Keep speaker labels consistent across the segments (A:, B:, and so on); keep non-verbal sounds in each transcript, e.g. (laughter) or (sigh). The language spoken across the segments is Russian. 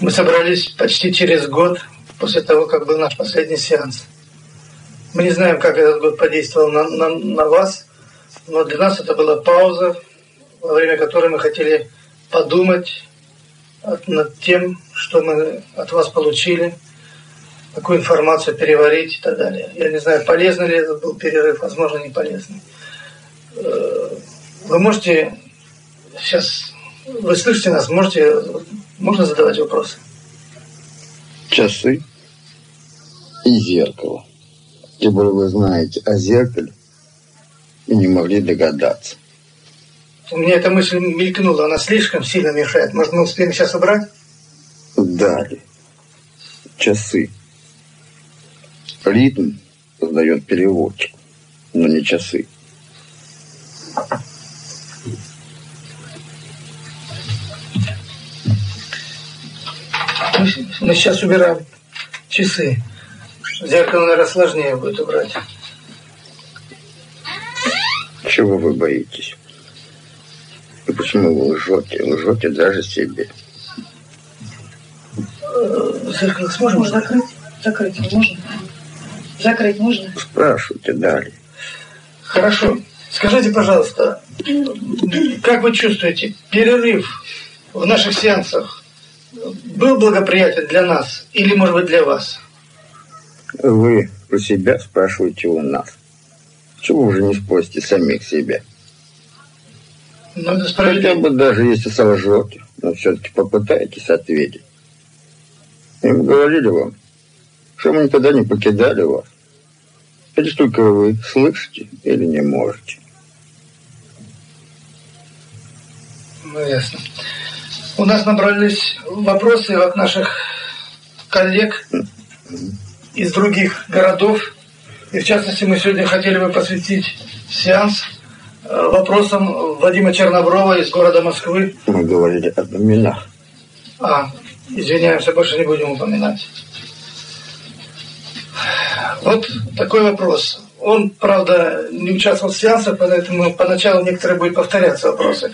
A: Мы собрались почти через год после того, как был наш последний сеанс. Мы не знаем, как этот год подействовал на, на, на вас, но для нас это была пауза, во время которой мы хотели подумать над тем, что мы от вас получили, какую информацию переварить и так далее. Я не знаю, полезный ли это был перерыв, возможно, не полезный. Э, вы можете сейчас, вы слышите нас, можете, можно задавать вопросы?
B: Часы и зеркало. Тем более вы знаете о зеркале и не могли догадаться.
A: У меня эта мысль мелькнула, она слишком сильно мешает. Может, мы успеем сейчас убрать?
B: Далее. Часы. Ритм создает переводчик, но не часы.
A: Мы сейчас убираем часы. Зеркало, наверное, сложнее будет убрать.
B: Чего вы боитесь? И почему вы лжете? Лжете даже себе.
A: Зеркало сможем закрыть? Закрыть можно? Закрыть можно?
B: Спрашивайте далее.
A: Хорошо. Скажите, пожалуйста, как вы чувствуете, перерыв в наших сеансах был благоприятен для нас или, может быть, для вас?
B: Вы про себя спрашиваете у нас. Чего вы же не спросите самих себя?
A: Ну, это справедливо.
B: Хотя бы даже если солжете, но все-таки попытайтесь ответить. И мы говорили вам, что мы никогда не покидали вас. Это только вы слышите или не можете.
A: Ну, ясно. У нас набрались вопросы от наших коллег из других городов. И в частности, мы сегодня хотели бы посвятить сеанс э, вопросам Вадима Черноброва из города Москвы.
B: Мы говорили об именах.
A: А, извиняемся, больше не будем упоминать. Вот такой вопрос. Он, правда, не участвовал в сеансах, поэтому поначалу некоторые будут повторяться вопросы.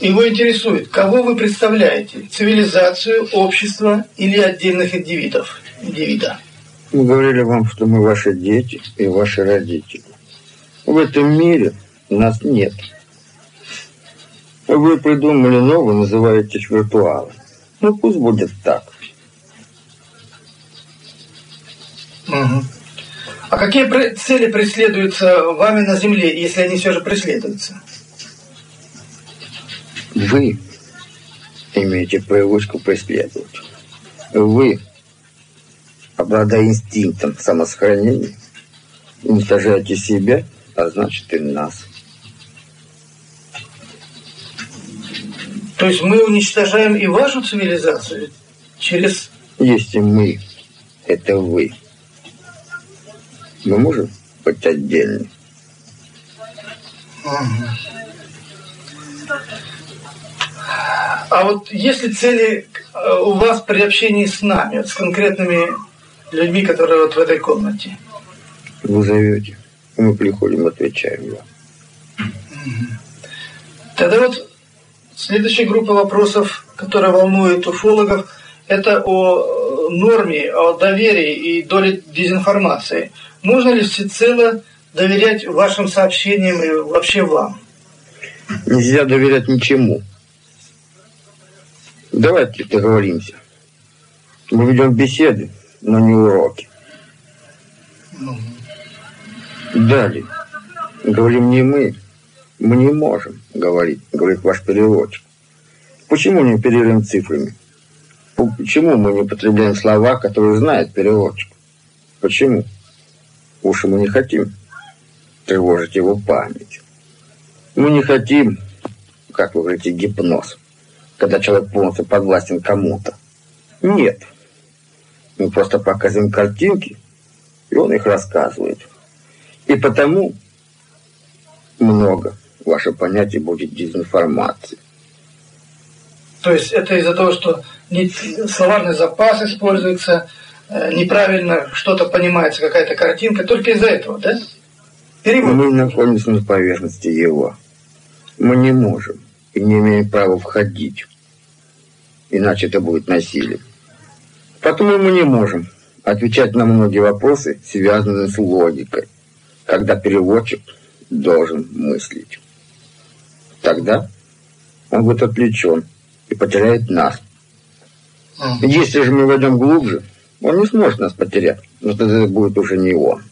A: Его интересует, кого вы представляете? Цивилизацию, общество или отдельных индивидов? Индивида?
B: Мы говорили вам, что мы ваши дети и ваши родители. В этом мире нас нет. Вы придумали новое, называетесь виртуалом. Ну, пусть будет так.
A: Угу. А какие цели преследуются вами на Земле, если они все же преследуются?
B: Вы имеете привычку преследовать. Вы, обладая инстинктом самосохранения, уничтожаете себя, а значит и нас.
A: То есть мы уничтожаем и вашу цивилизацию через...
B: Если мы, это вы. Мы можем быть отдельны.
A: А вот если цели э, у вас при общении с нами, вот с конкретными людьми, которые вот в этой комнате?
B: Вы зовете, мы приходим, отвечаем вам.
A: Тогда вот следующая группа вопросов, которая волнует уфологов, это о норме, о доверии и доле дезинформации. Нужно ли всецело доверять вашим сообщениям и вообще вам?
B: Нельзя доверять ничему. Давайте договоримся. Мы ведем беседы, но не уроки.
A: Ну.
B: Далее. Говорим не мы. Мы не можем говорить, говорит ваш переводчик. Почему не оперируем цифрами? Почему мы не употребляем слова, которые знает переводчик? Почему? Уж мы не хотим тревожить его память. Мы не хотим, как вы говорите, гипноз когда человек полностью подвластен кому-то. Нет. Мы просто показываем картинки, и он их рассказывает. И потому много ваше понятие будет дезинформации.
A: То есть это из-за того, что словарный запас используется, э, неправильно что-то понимается, какая-то картинка, только из-за этого, да?
B: Перевод. Мы находимся на поверхности его. Мы не можем и не имеем права входить иначе это будет насилие. Потому мы не можем отвечать на многие вопросы, связанные с логикой, когда переводчик должен мыслить. Тогда он будет отвлечен и потеряет нас. Если же мы войдем глубже, он не сможет нас потерять, но тогда это будет уже не он.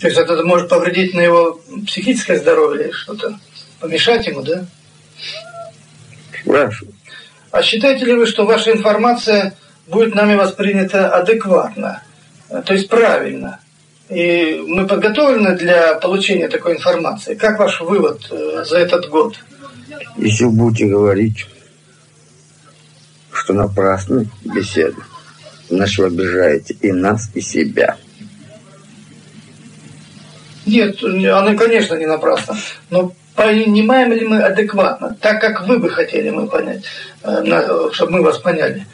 A: То есть это может повредить на его психическое здоровье или что-то? Помешать ему, да?
B: Спрашиваю.
A: А считаете ли вы, что ваша информация будет нами воспринята адекватно, то есть правильно? И мы подготовлены для получения такой информации. Как ваш вывод э, за этот год?
B: Если вы будете говорить, что напрасны беседы, значит вы обижаете и нас, и себя.
A: Нет, она, конечно, не напрасно. Но понимаем ли мы адекватно, так как вы бы хотели мы понять, э, чтобы мы вас поняли?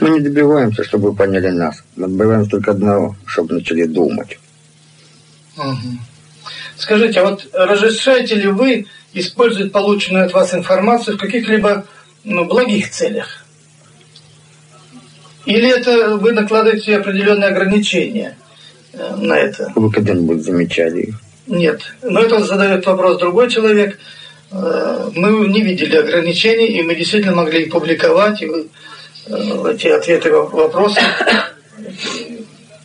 B: Мы не добиваемся, чтобы вы поняли нас. Мы добиваемся только одного, чтобы начали думать.
A: Угу. Скажите, а вот разрешаете ли вы использовать полученную от вас информацию в каких-либо ну, благих целях? Или это вы накладываете определенные ограничения э, на это?
B: Вы когда-нибудь замечали их?
A: Нет. Но это задает вопрос другой человек. Э, мы не видели ограничений, и мы действительно могли их публиковать, и э, эти ответы вопросы.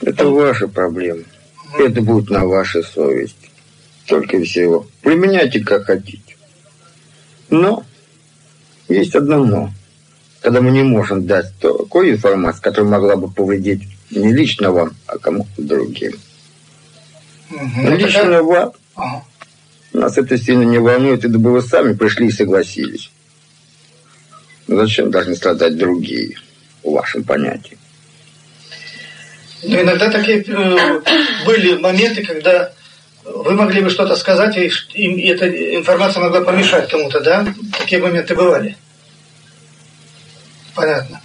B: Это ваша проблема. Это будет на вашей совести. Только всего. Применяйте как хотите. Но есть одно но. Когда мы не можем дать такую информацию, которая могла бы повредить не лично вам, а кому-то другим. Угу. Лично вам. Ага. Нас это сильно не волнует, это бы вы сами пришли и согласились. Зачем должны страдать другие, в вашем понятии?
A: Но иногда такие э, были моменты, когда вы могли бы что-то сказать, и, и эта информация могла помешать кому-то, да? Такие моменты бывали. Понятно.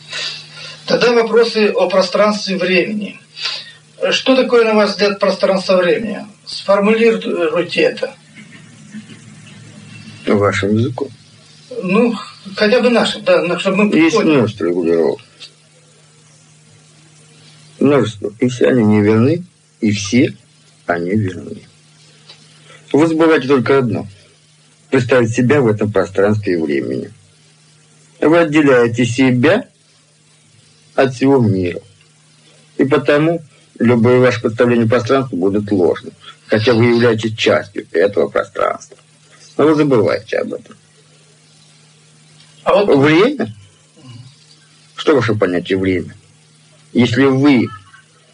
A: Тогда вопросы о пространстве времени. Что такое, на ваш взгляд, пространство времени? Сформулируйте это.
B: Вашим языком.
A: Ну, хотя бы нашим, да, чтобы мы
B: Есть поняли. множество регулировок множество, и все они не верны, и все они верны. Вы забываете только одно. Представить себя в этом пространстве и времени. Вы отделяете себя от всего мира. И потому любое ваше представление пространства будет ложным. Хотя вы являетесь частью этого пространства. Но вы забываете об этом. А вот... Время? Что ваше понятие время? Если вы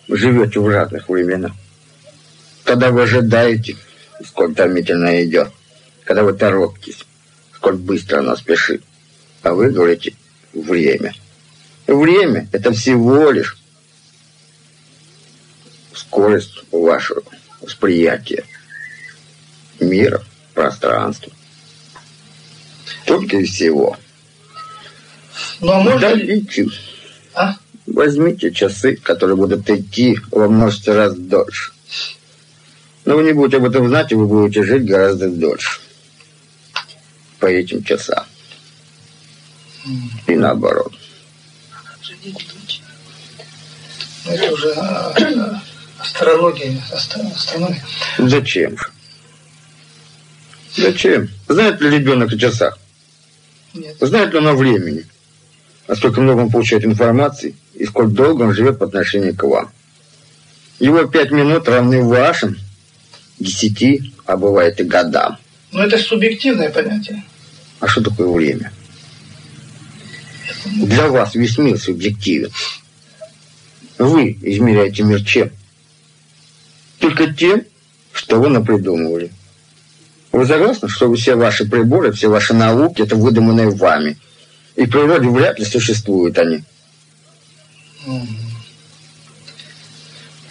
B: живете в разных временах, когда вы ожидаете, сколько томительно идет, когда вы торопитесь, сколько быстро оно спешит, а вы говорите время. Время – это всего лишь скорость вашего восприятия мира, пространства. Только и всего.
A: Ну, а можно... Дайте,
B: а? Возьмите часы, которые будут идти во множество раз дольше. Но вы не будете об этом знать, и вы будете жить гораздо дольше. По этим часам. И наоборот.
A: Это уже а, астрология, астрономия.
B: Зачем? Зачем? Знает ли ребенок о часах?
A: Нет.
B: Знает ли он о времени? А сколько много он получает информации? и сколь долго он живет по отношению к вам. Его пять минут равны вашим десяти, а бывает и годам.
A: Но это субъективное понятие.
B: А что такое время? Для вас весь мир субъективен. Вы измеряете мир чем? Только тем, что вы напридумывали. Вы согласны, что все ваши приборы, все ваши науки, это выдуманные вами. И в природе вряд ли существуют они.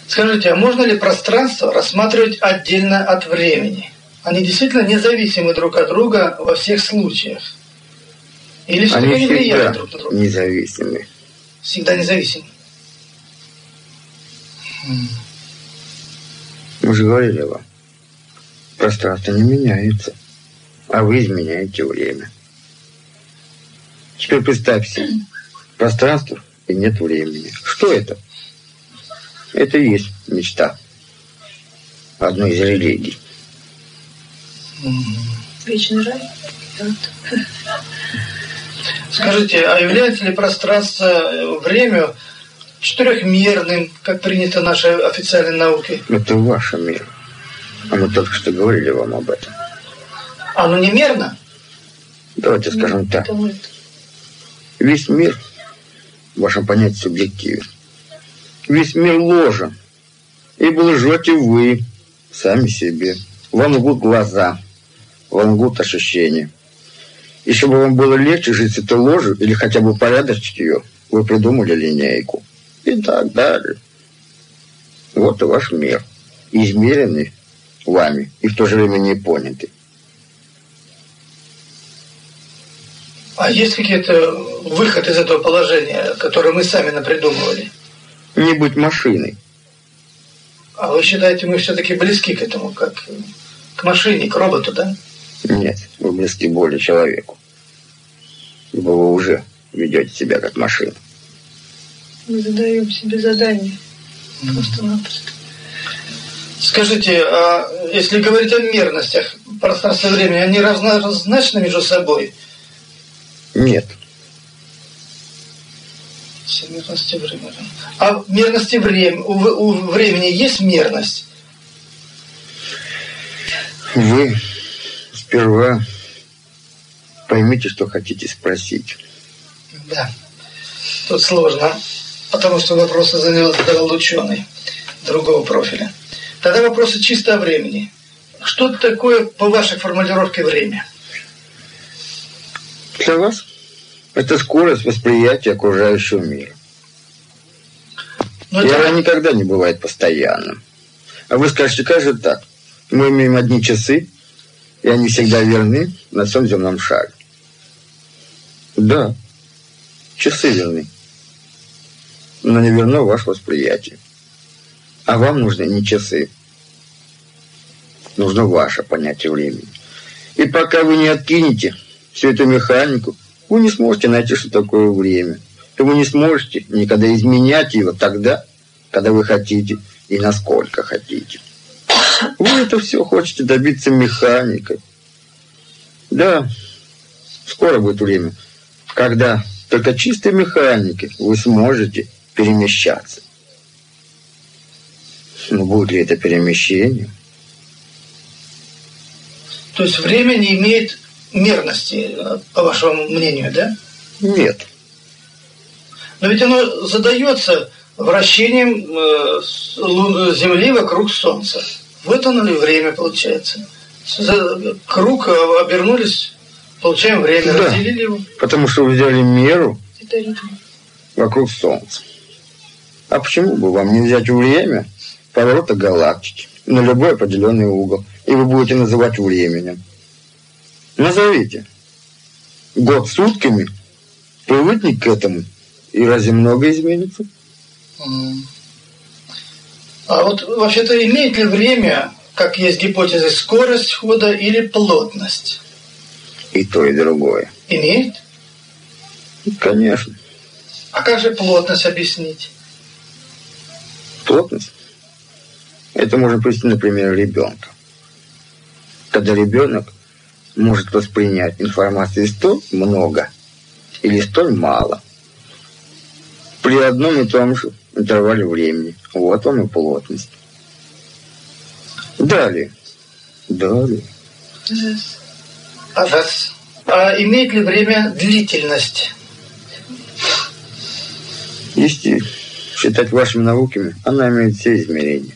A: Скажите, а можно ли пространство рассматривать отдельно от времени? Они действительно независимы друг от друга во всех случаях? Или все-таки они,
B: они влияют друг на друга? независимы.
A: Всегда независимы.
B: Мы же говорили вам, пространство не меняется, а вы изменяете время. Теперь представьте, пространство и нет времени. Что это? Это и есть мечта одной из религий.
C: Вечный рай?
A: Скажите, а является ли пространство э, время четырехмерным, как принято нашей официальной наукой?
B: Это ваш мир. А мы только что говорили вам об этом.
A: Оно не мерно?
B: Давайте скажем так. Весь мир, в вашем понятии, субъективен. Весь мир ложен. Ибо лжете вы сами себе. Вам лгут глаза, вам лгут ощущения. И чтобы вам было легче жить с этой ложью или хотя бы порядочить ее, вы придумали линейку. И так далее. Вот и ваш мир. Измеренный вами и в то же время не понятый.
A: А есть какие-то выход из этого положения, который мы сами напридумывали?
B: Не быть машиной.
A: А вы считаете, мы все-таки близки к этому, как к машине, к роботу, да?
B: Нет, вы близки более человеку. Ибо вы уже ведете себя как машина.
C: Мы задаем себе задание. Просто-напросто.
A: Скажите, а если говорить о мерностях пространства времени, они равнозначны между собой?
B: Нет.
A: Все мерности времени. А мерности времени, у, у времени есть мерность?
B: Вы сперва поймите, что хотите спросить.
A: Да. Тут сложно, потому что вопросы задал ученый другого профиля. Тогда вопросы чисто о времени. Что такое, по вашей формулировке, время?
B: Для вас это скорость восприятия окружающего мира. Но И это... никогда не бывает постоянным. А вы скажете, как же так? Мы имеем одни часы, и они всегда верны на всем земном шаре. Да, часы верны, но не верно ваше восприятие. А вам нужны не часы, нужно ваше понятие времени. И пока вы не откинете всю эту механику, вы не сможете найти, что такое время. И вы не сможете никогда изменять его тогда, когда вы хотите и насколько хотите. Вы это все хотите добиться механикой. Да, скоро будет время, когда только чистой механикой вы сможете перемещаться. Но будет ли это перемещение?
A: То есть время не имеет мерности, по вашему мнению, да?
B: Нет.
A: Но ведь оно задается вращением э, Земли вокруг Солнца. Вот оно и время получается. Круг обернулись, получаем время, да, разделили его.
B: Потому что вы взяли меру вокруг Солнца. А почему бы вам не взять время поворота галактики на любой определенный угол? И вы будете называть временем. Назовите. Год сутками, привыкни к этому, и разве много изменится?
A: А вот вообще-то имеет ли время, как есть гипотеза, скорость хода или плотность?
B: И то, и другое.
A: Имеет?
B: Конечно.
A: А как же плотность объяснить?
B: Плотность? Это можно привести, например, ребенка. Когда ребенок может воспринять информации столь много или столь мало при одном и том же интервале времени. Вот вам и плотность. Далее. Далее.
A: А, а имеет ли время длительность?
B: Если считать вашими науками, она имеет все измерения.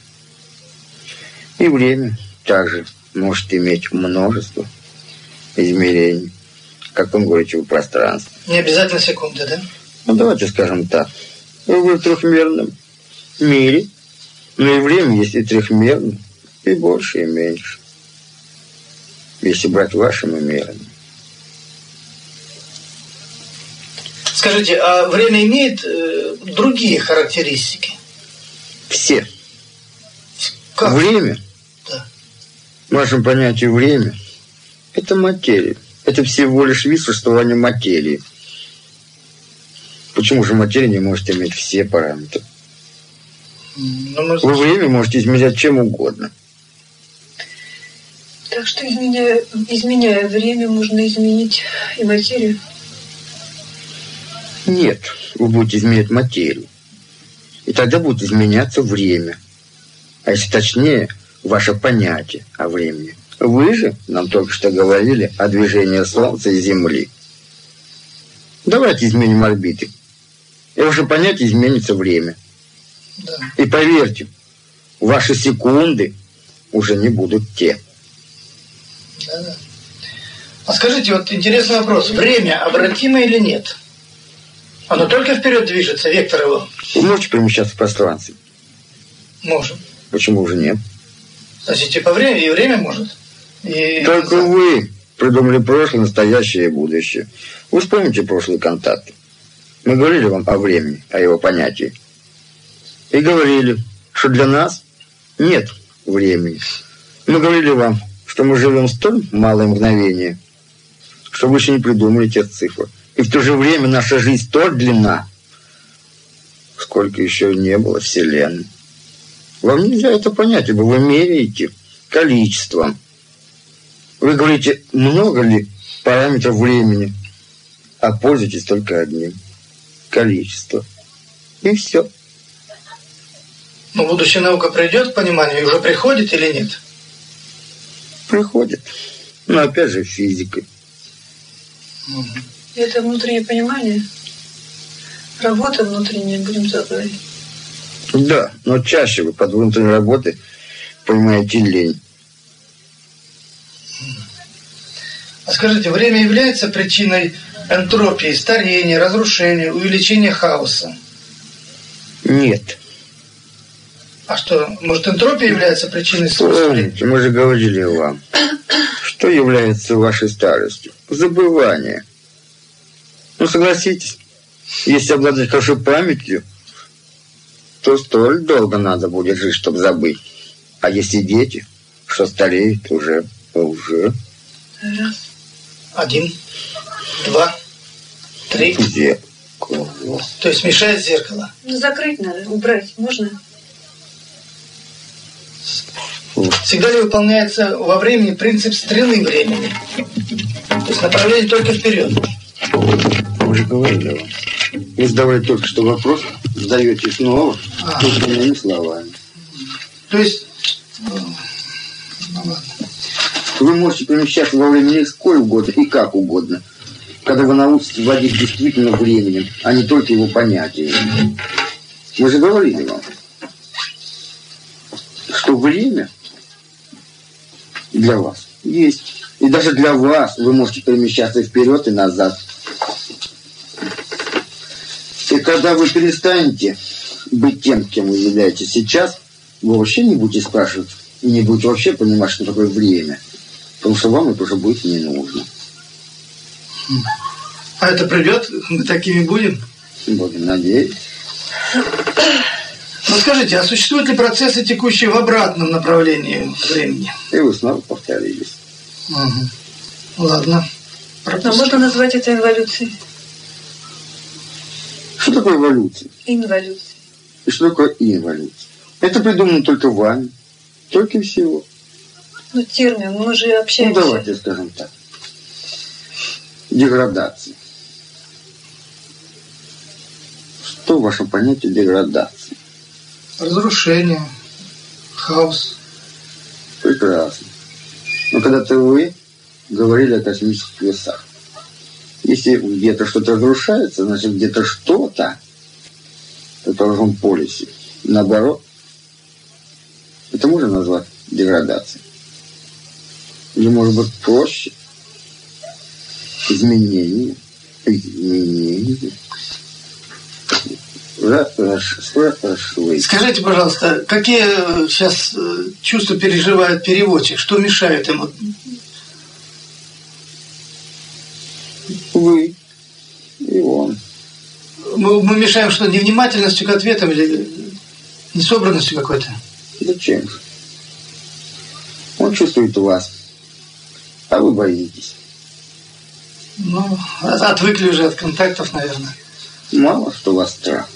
B: И время также может иметь множество измерений, как вы говорите, в пространстве.
A: Не обязательно секунды, да?
B: Ну, давайте скажем так. Вы в трехмерном мире, но и время есть и трехмерное, и больше, и меньше. Если брать вашими мерами.
A: Скажите, а время имеет э, другие характеристики?
B: Все.
A: Как?
B: Время?
A: Да.
B: В вашем понятии время – это материя. Это всего лишь вид существования материи. Почему же материя не может иметь все параметры?
A: Ну, может,
B: Вы время можете измерять чем угодно.
C: Так что, изменяя, изменяя время, можно изменить и материю.
B: Нет, вы будете изменять материю. И тогда будет изменяться время. А если точнее, ваше понятие о времени. Вы же нам только что говорили о движении Солнца и Земли. Давайте изменим орбиты. И ваше понятие изменится время.
A: да.
B: И поверьте, ваши секунды уже не будут те.
A: Да. А скажите, вот интересный вопрос. Время обратимо или нет? Оно только вперед движется, вектор его.
B: Вы можете перемещаться в пространстве?
A: Можем.
B: Почему же нет?
A: Значит, типа время, и время может. И
B: Только вы придумали прошлое, настоящее и будущее. Вы вспомните прошлые контакты. Мы говорили вам о времени, о его понятии. И говорили, что для нас нет времени. Мы говорили вам, что мы живем столь малое мгновение, что вы еще не придумали тех цифр. И в то же время наша жизнь столь длинна, сколько еще не было Вселенной. Вам нельзя это понять, ибо вы меряете количеством. Вы говорите, много ли параметров времени, а пользуетесь только одним. Количество. И все.
A: Но будущая наука придет к пониманию и уже приходит или нет?
B: Приходит. Но опять же физикой.
C: Это внутреннее понимание. Работа внутренняя, будем так говорить.
B: Да, но чаще вы под внутренней работой понимаете лень.
A: А скажите, время является причиной энтропии, старения, разрушения, увеличения хаоса?
B: Нет.
A: А что, может, энтропия является причиной старения?
B: Помните, мы же говорили вам, что является вашей старостью? Забывание. Ну, согласитесь, если обладать хорошей памятью, то столь долго надо будет жить, чтобы забыть. А если дети, что стареют, уже, уже
C: Раз.
A: Один, два, три.
B: зеркало.
A: То есть мешает зеркало.
C: Ну, закрыть надо, убрать. Можно?
A: Всегда ли выполняется во времени принцип стрелы времени? То есть направление только вперед.
B: Мы же говорили вам. Вы задавали только что вопрос, задаете снова,
A: А.
B: только моими словами.
A: То есть.
B: Вы можете перемещаться во времени сколь угодно и как угодно, когда вы научитесь владеть действительно временем, а не только его понятиями. Мы же говорили вам, что время для вас есть. И даже для вас вы можете перемещаться вперед и назад. И когда вы перестанете быть тем, кем вы являетесь сейчас, вы вообще не будете спрашивать и не будете вообще понимать, что такое время. Потому что вам это уже будет не нужно.
A: А это придет, мы такими будем?
B: Будем надеяться.
A: Ну скажите, а существуют ли процессы, текущие в обратном направлении времени?
B: И вы снова повторились.
A: Мгм. Ладно.
C: А
A: Пропустим.
C: можно назвать это инволюцией?
B: Что такое эволюция?
C: Инволюцией.
B: И что такое инволюция? Это придумано только вами. Только всего.
C: Ну, термин, мы же
B: Ну,
C: общаемся.
B: давайте скажем так. Деградация. Что в вашем понятии деградации?
A: Разрушение, хаос.
B: Прекрасно. Но когда-то вы говорили о космических весах. Если где-то что-то разрушается, значит где-то что-то в должном полюсе. Наоборот, это можно назвать деградацией. Или может быть проще? Изменение. Изменение.
A: Скажите, пожалуйста, какие сейчас чувства переживает переводчик? Что мешает ему?
B: Вы и он.
A: Мы, мы мешаем что, невнимательностью к ответам или несобранностью какой-то?
B: Зачем же? Он чувствует вас, а вы боитесь.
A: Ну, от- отвыкли уже от контактов, наверное.
B: Мало что вас страх.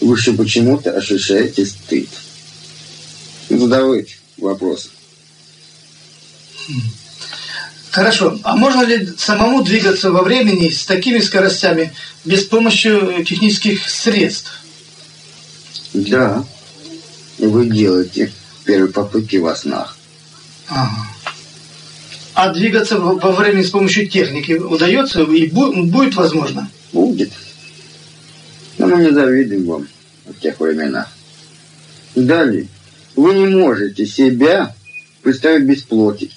B: Вы еще почему-то ощущаете стыд. Задавайте вопросы.
A: Хорошо. А можно ли самому двигаться во времени с такими скоростями без помощи технических средств?
B: Да. И вы делаете первые попытки во снах.
A: Ага. А двигаться во времени с помощью техники удается и будет возможно?
B: Будет. Но мы не завидуем вам в тех временах. Далее. Вы не можете себя представить без плоти.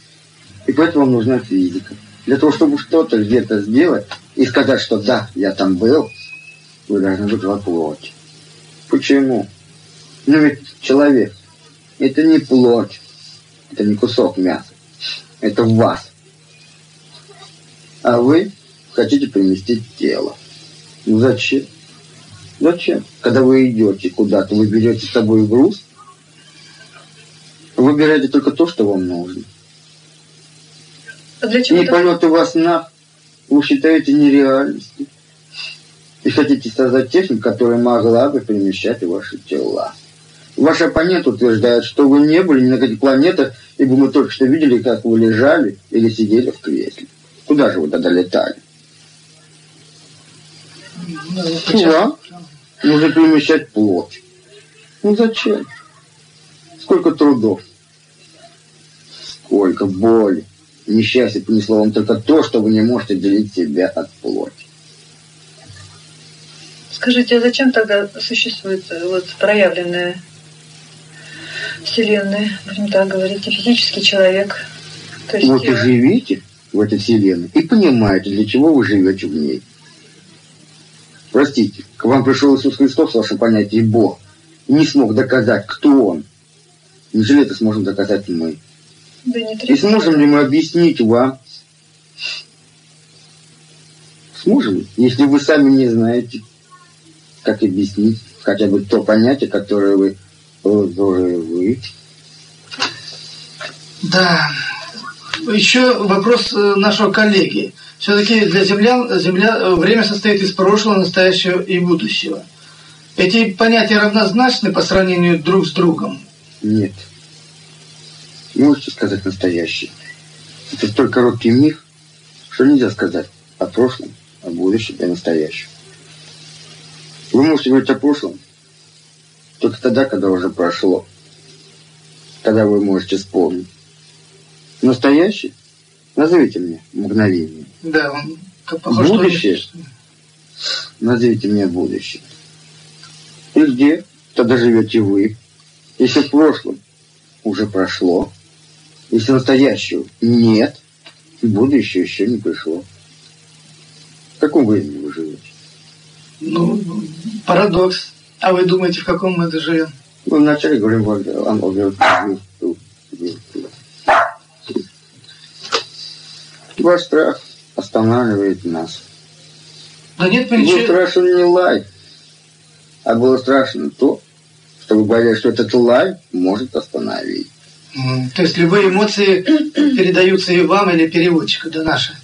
B: И поэтому вам нужна физика. Для того, чтобы что-то где-то сделать и сказать, что да, я там был, вы должны быть во плоти. Почему? Ну ведь человек – это не плоть, это не кусок мяса, это вас. А вы хотите переместить тело. Ну зачем? Зачем? Когда вы идете куда-то, вы берете с собой груз, вы берете только то, что вам нужно.
C: А для чего
B: и полеты во снах вы считаете нереальностью. И хотите создать технику, которая могла бы перемещать ваши тела. Ваш оппонент утверждает, что вы не были ни на каких планетах, ибо мы только что видели, как вы лежали или сидели в кресле. Куда же вы тогда летали? Ну, нужно перемещать плоть. Ну зачем? Сколько трудов, сколько боли, несчастье принесло вам только то, что вы не можете делить себя от плоти.
C: Скажите, а зачем тогда существует вот проявленная Вселенная, будем так говорить, и физический человек?
B: То есть вот и живите в этой Вселенной и понимаете, для чего вы живете в ней. Простите, к вам пришел Иисус Христос, в вашем понятии Бог, и не смог доказать, кто Он. Неужели это сможем доказать мы?
C: Да не
B: и сможем ли мы объяснить вам? Сможем, если вы сами не знаете, как объяснить хотя бы то понятие, которое вы вы.
A: Да. Еще вопрос э, нашего коллеги. Все-таки для землян земля, э, время состоит из прошлого, настоящего и будущего. Эти понятия равнозначны по сравнению друг с другом?
B: Нет. Можете сказать настоящий. Это столь короткий миг, что нельзя сказать о прошлом, о будущем и настоящем. Вы можете говорить о прошлом, только тогда, когда уже прошло. Когда вы можете вспомнить. Настоящий? Назовите мне мгновение.
A: Да, он похож,
B: Будущее? Что Назовите мне будущее. И где тогда живете вы? Если в прошлом уже прошло, если настоящего нет, будущее еще не пришло. В каком времени вы живете?
A: Ну, парадокс. А вы думаете, в каком мы живем?
B: Мы вначале говорим о Ваш страх останавливает нас.
A: Да нет,
B: Был страшен не лай, а было страшно то, что вы боялись, что этот лай может остановить.
A: То есть любые эмоции (clears throat) передаются и вам, или переводчику, да наши.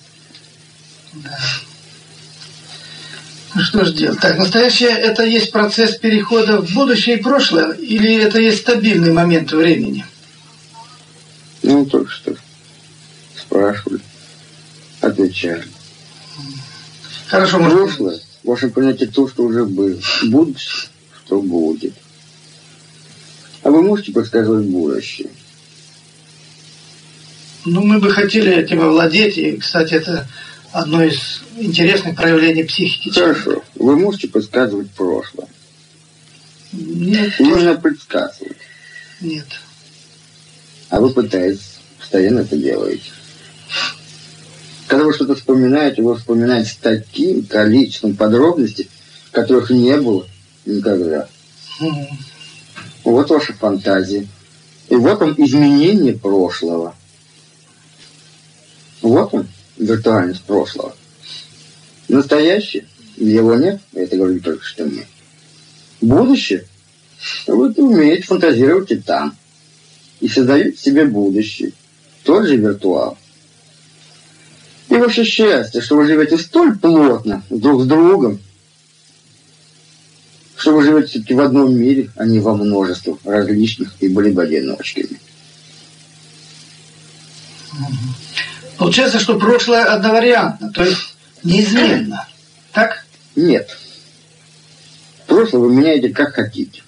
A: Да. Ну что ж делать? Так, настоящее это есть процесс перехода в будущее и прошлое, или это есть стабильный момент времени?
B: Ну, только что спрашивали, отвечали.
A: Хорошо,
B: может... Прошлое, в вашем понятии, то, что уже было. Будущее, что будет. А вы можете подсказывать будущее?
A: Ну, мы бы хотели этим овладеть, и, кстати, это одно из интересных проявлений психики.
B: Хорошо. Вы можете предсказывать прошлое?
A: Нет.
B: Именно предсказывать?
A: Нет.
B: А вы пытаетесь, постоянно это делаете. Когда вы что-то вспоминаете, вы вспоминаете с таким количеством подробностей, которых не было никогда.
A: Угу.
B: Вот ваша фантазия. И вот он изменение прошлого. Вот он виртуальность прошлого. Настоящее, его нет, это говорили только что мы. Будущее, вы умеете фантазировать и там. И создаете себе будущее. Тот же виртуал. И ваше счастье, что вы живете столь плотно друг с другом, что вы живете все-таки в одном мире, а не во множестве различных и были бы одиночками.
A: Получается, что прошлое одновариантно, то есть неизменно. Так?
B: Нет. Прошлое вы меняете как хотите.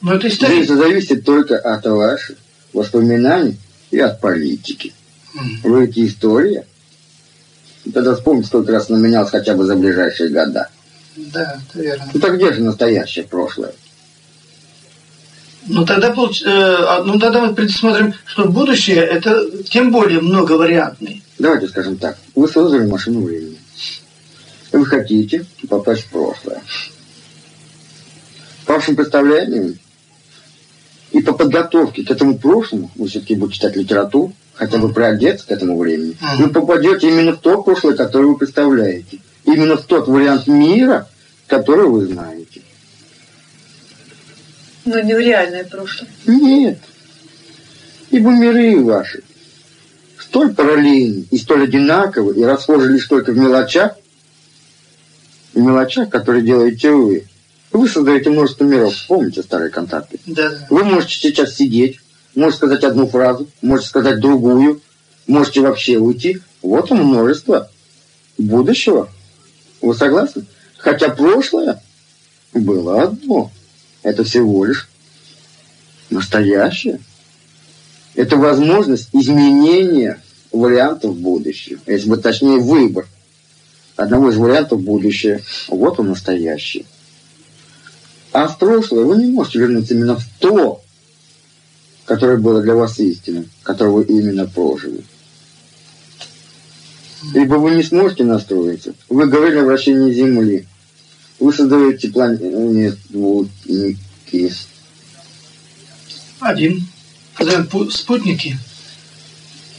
A: Но это история.
B: Это зависит только от ваших воспоминаний и от политики. Вы эти история. Тогда вспомните, сколько раз она менялась хотя бы за ближайшие года.
A: Да, это верно.
B: Ну так где же настоящее прошлое?
A: Ну тогда, получ- э, а, ну тогда мы предусмотрим, что будущее это тем более многовариантный.
B: Давайте скажем так. Вы создали машину времени. Вы хотите попасть в прошлое. По вашим представлениям и по подготовке к этому прошлому, вы все-таки будете читать литературу, хотя бы приодеться к этому времени, вы попадете именно в то прошлое, которое вы представляете. Именно в тот вариант мира, который вы знаете.
C: Но не в реальное прошлое.
B: Нет. Ибо миры ваши столь параллельны и столь одинаковы, и расхожи лишь только в мелочах, в мелочах, которые делаете вы. Вы создаете множество миров. Помните старые контакты?
A: Да.
B: Вы можете сейчас сидеть, можете сказать одну фразу, можете сказать другую, можете вообще уйти. Вот и множество будущего. Вы согласны? Хотя прошлое было одно. Это всего лишь настоящее. Это возможность изменения вариантов будущего. Если бы точнее выбор одного из вариантов будущего. Вот он настоящий. А в прошлое вы не можете вернуться именно в то, которое было для вас истинным, которое вы именно прожили. Ибо вы не сможете настроиться. Вы говорили о вращении Земли. Вы создаете планеты,
A: Один. Создаем пу- спутники.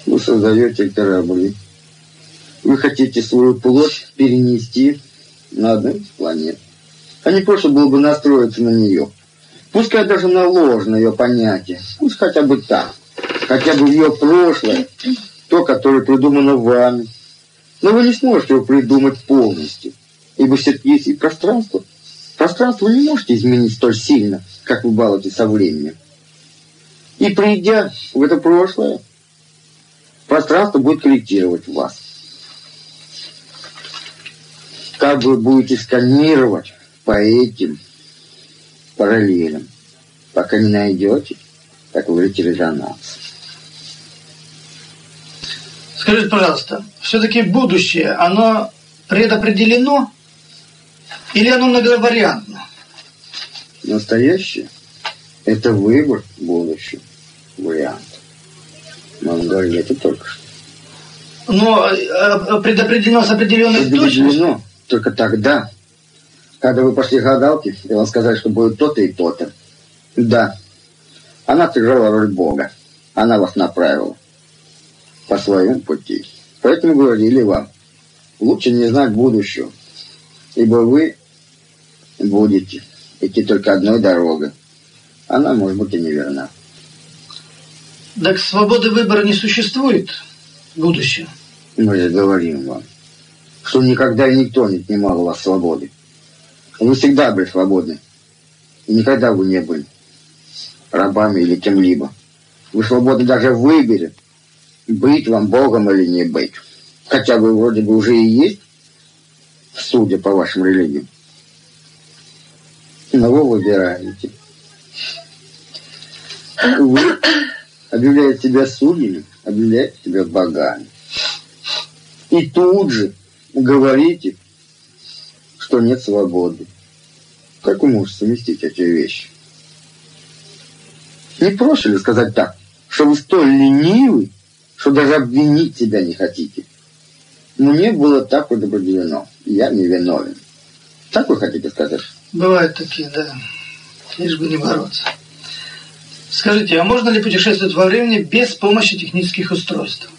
B: вы создаете корабли. Вы хотите свою плоть перенести на одну из планет. А не просто было бы настроиться на нее. Пускай даже на ложное ее понятие. Пусть хотя бы так. Хотя бы в ее прошлое. То, которое придумано вами. Но вы не сможете его придумать полностью. Ибо все-таки есть и пространство. Пространство вы не можете изменить столь сильно, как вы балуете со временем. И придя в это прошлое, пространство будет корректировать вас. Как вы будете сканировать по этим параллелям, пока не найдете, вы говорите, резонанс.
A: Скажите, пожалуйста, все-таки будущее, оно предопределено или оно многовариантно?
B: Настоящее – это выбор будущего варианта. Вам говорили это только что.
A: Но э, э, предопределено с определенной точностью.
B: Только тогда, когда вы пошли к гадалке, и вам сказали, что будет то-то и то-то. Да, она сыграла роль Бога. Она вас направила по своему пути. Поэтому говорили вам, лучше не знать будущего, ибо вы будете идти только одной дорогой. Она, может быть, и неверна.
A: Так свободы выбора не существует будущего.
B: Мы же говорим вам, что никогда и никто не отнимал у вас свободы. Вы всегда были свободны. И никогда вы не были рабами или кем-либо. Вы свободны даже в выборе, быть вам Богом или не быть. Хотя вы вроде бы уже и есть, судя по вашим религиям. Но вы выбираете. Вы объявляете себя судьями, объявляете себя богами. И тут же говорите, что нет свободы. Как вы можете совместить эти вещи? Не проще ли сказать так, что вы столь ленивы, что даже обвинить себя не хотите? Мне было так предопределено. Я не виновен. Так вы хотите сказать?
A: Бывают такие, да. Лишь бы не бороться. Скажите, а можно ли путешествовать во времени без помощи технических устройств?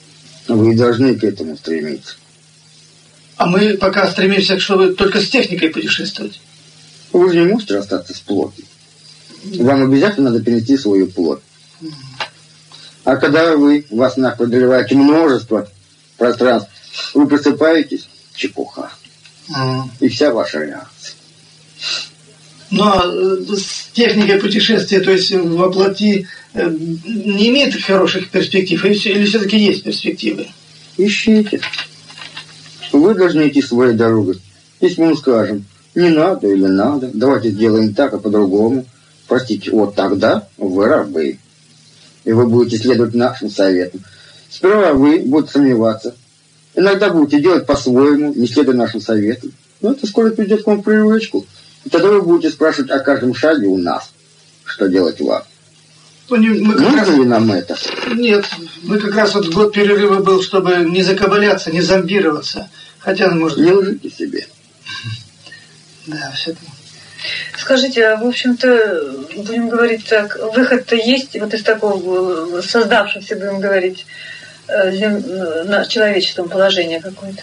B: Вы должны к этому стремиться.
A: А мы пока стремимся, чтобы только с техникой путешествовать.
B: Вы же не можете расстаться с плотью. Вам обязательно надо перенести свою плоть. А когда вы, вас нах преодолеваете множество пространств, вы просыпаетесь, чепуха. И вся ваша реакция.
A: Но э, с техникой путешествия, то есть воплоти, э, не имеет хороших перспектив? Или все-таки есть перспективы?
B: Ищите. Вы должны идти своей дорогой. Если мы скажем, не надо или надо, давайте сделаем так, а по-другому. Простите, вот тогда вы рабы. И вы будете следовать нашим советам. Сперва вы будете сомневаться. Иногда будете делать по-своему, не следуя нашим советам. Но это скоро придет к вам привычку. И тогда вы будете спрашивать о каждом шаге у нас, что делать вам.
A: Ну, не, мы
B: Нужно раз... ли нам это?
A: Нет, мы как раз вот год перерыва был, чтобы не закабаляться, не зомбироваться. Хотя, может...
B: Не лжите себе. (laughs)
A: Да, все-таки.
C: Скажите, а в общем-то, будем говорить так, выход-то есть вот из такого создавшегося, будем говорить, э, зем... на человеческом положения какое-то?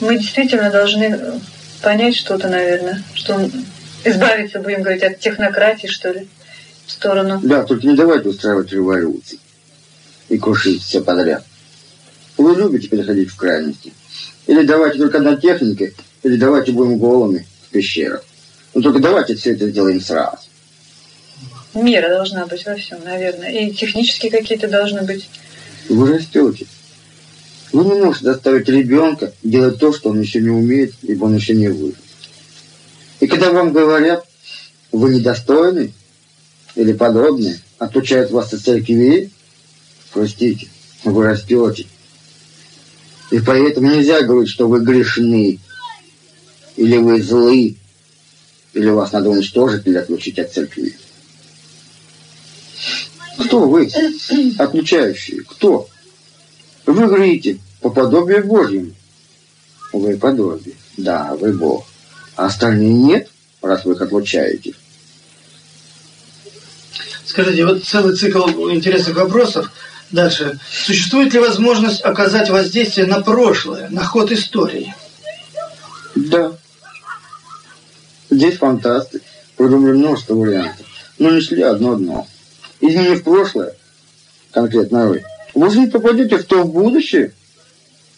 C: Мы действительно должны понять что-то, наверное, что избавиться, будем говорить, от технократии, что ли, в сторону.
B: Да, только не давайте устраивать революции и крушить все подряд. Вы любите переходить в крайности. Или давайте только на технике, или давайте будем голыми в пещерах. Но только давайте все это сделаем сразу.
C: Мера должна быть во всем, наверное. И технические какие-то должны быть.
B: Вы растете. Вы не можете заставить ребенка делать то, что он еще не умеет, либо он еще не вырос. И когда вам говорят, вы недостойны или подобное, отучают вас от церкви, простите, вы растете. И поэтому нельзя говорить, что вы грешны, или вы злы, или вас надо уничтожить или отлучить от церкви. Кто вы, отлучающие? Кто? Вы говорите, по подобию Божьему. Вы подобие. Да, вы Бог. А остальные нет, раз вы их отлучаете.
A: Скажите, вот целый цикл интересных вопросов. Дальше. Существует ли возможность оказать воздействие на прошлое, на ход истории?
B: Да. Здесь фантасты придумали множество вариантов, но не шли одно-одно. Изменив прошлое, конкретно вы, вы же не попадете в то будущее,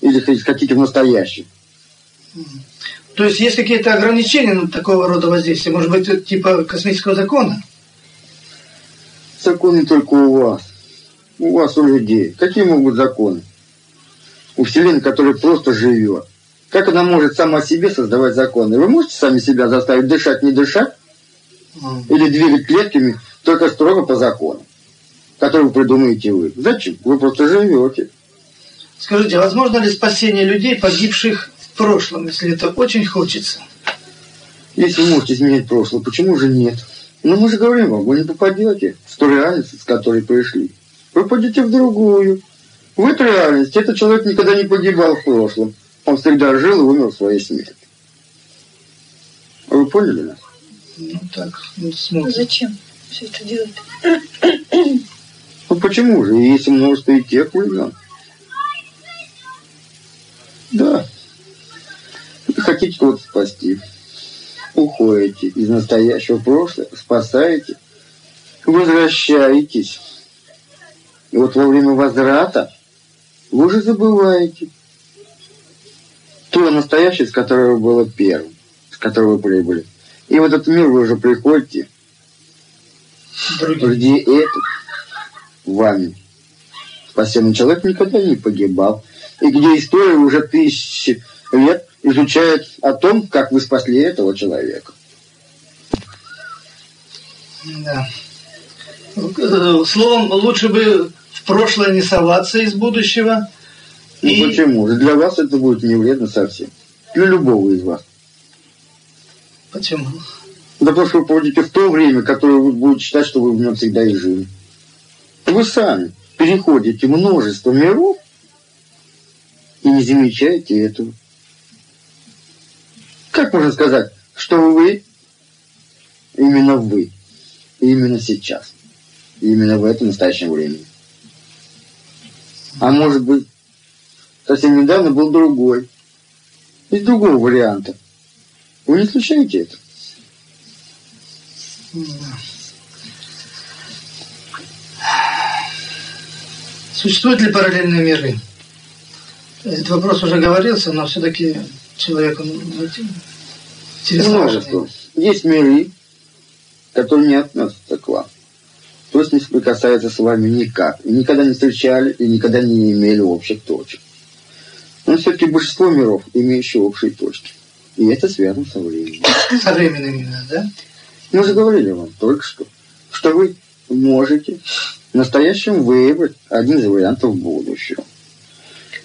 B: или хотите в настоящее.
A: То есть есть какие-то ограничения на такого рода воздействие? Может быть, типа космического закона?
B: Законы только у вас. У вас, у людей. Какие могут законы? У Вселенной, которая просто живет. Как она может сама себе создавать законы? Вы можете сами себя заставить дышать, не дышать? Или двигать клетками только строго по закону, который вы придумаете вы? Зачем? Вы просто живете.
A: Скажите, возможно ли спасение людей, погибших в прошлом, если это очень хочется?
B: Если вы можете изменять прошлое, почему же нет? Но мы же говорим вам, вы не попадете в ту реальность, с которой пришли. Вы пойдете в другую. В эту реальность этот человек никогда не погибал в прошлом. Он всегда жил и умер своей смертью. Вы поняли нас?
A: Ну так, ну
C: смотрим. Зачем все это делать?
B: Ну почему же? Есть множество и тех времен. Да. Хотите кого-то спасти. Уходите из настоящего прошлого, спасаете, возвращаетесь. И вот во время возврата вы уже забываете то настоящее, с которого было первым, с которого вы прибыли. И в этот мир вы уже приходите,
A: Другим.
B: где этот вами спасенный человек никогда не погибал. И где история уже тысячи лет изучает о том, как вы спасли этого человека.
A: Да. Словом, лучше бы в прошлое не соваться из будущего.
B: Ну и... почему? Для вас это будет не вредно совсем. Для любого из вас.
A: Почему?
B: Да потому что вы попадете в то время, которое вы будете считать, что вы в нем всегда и жили. Вы сами переходите множество миров и не замечаете этого. Как можно сказать, что вы именно вы, именно сейчас, именно в этом настоящем времени? А может быть, совсем недавно был другой, из другого варианта. Вы не случаете это?
A: Существуют ли параллельные миры? Этот вопрос уже говорился, но все-таки человек он
B: Множество. Есть миры, которые не относятся к вам. То есть не соприкасаются с вами никак. И никогда не встречали и никогда не имели общих точек. Но все-таки большинство миров, имеющие общие точки. И это связано со временем. (coughs)
A: Со временем именно, да?
B: Мы же говорили вам только что, что вы можете в настоящем выбрать один из вариантов будущего.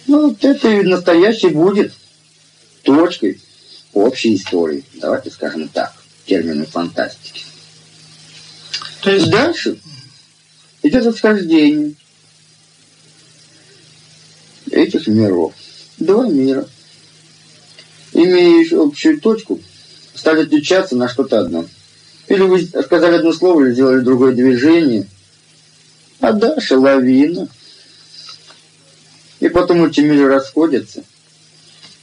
B: Ну, вот это и настоящий будет точкой общей истории. Давайте скажем так, термины фантастики. То есть дальше идет расхождение этих миров. Два мира, имеющие общую точку, стали отличаться на что-то одно. Или вы сказали одно слово, или сделали другое движение. А дальше лавина. И потом эти миры расходятся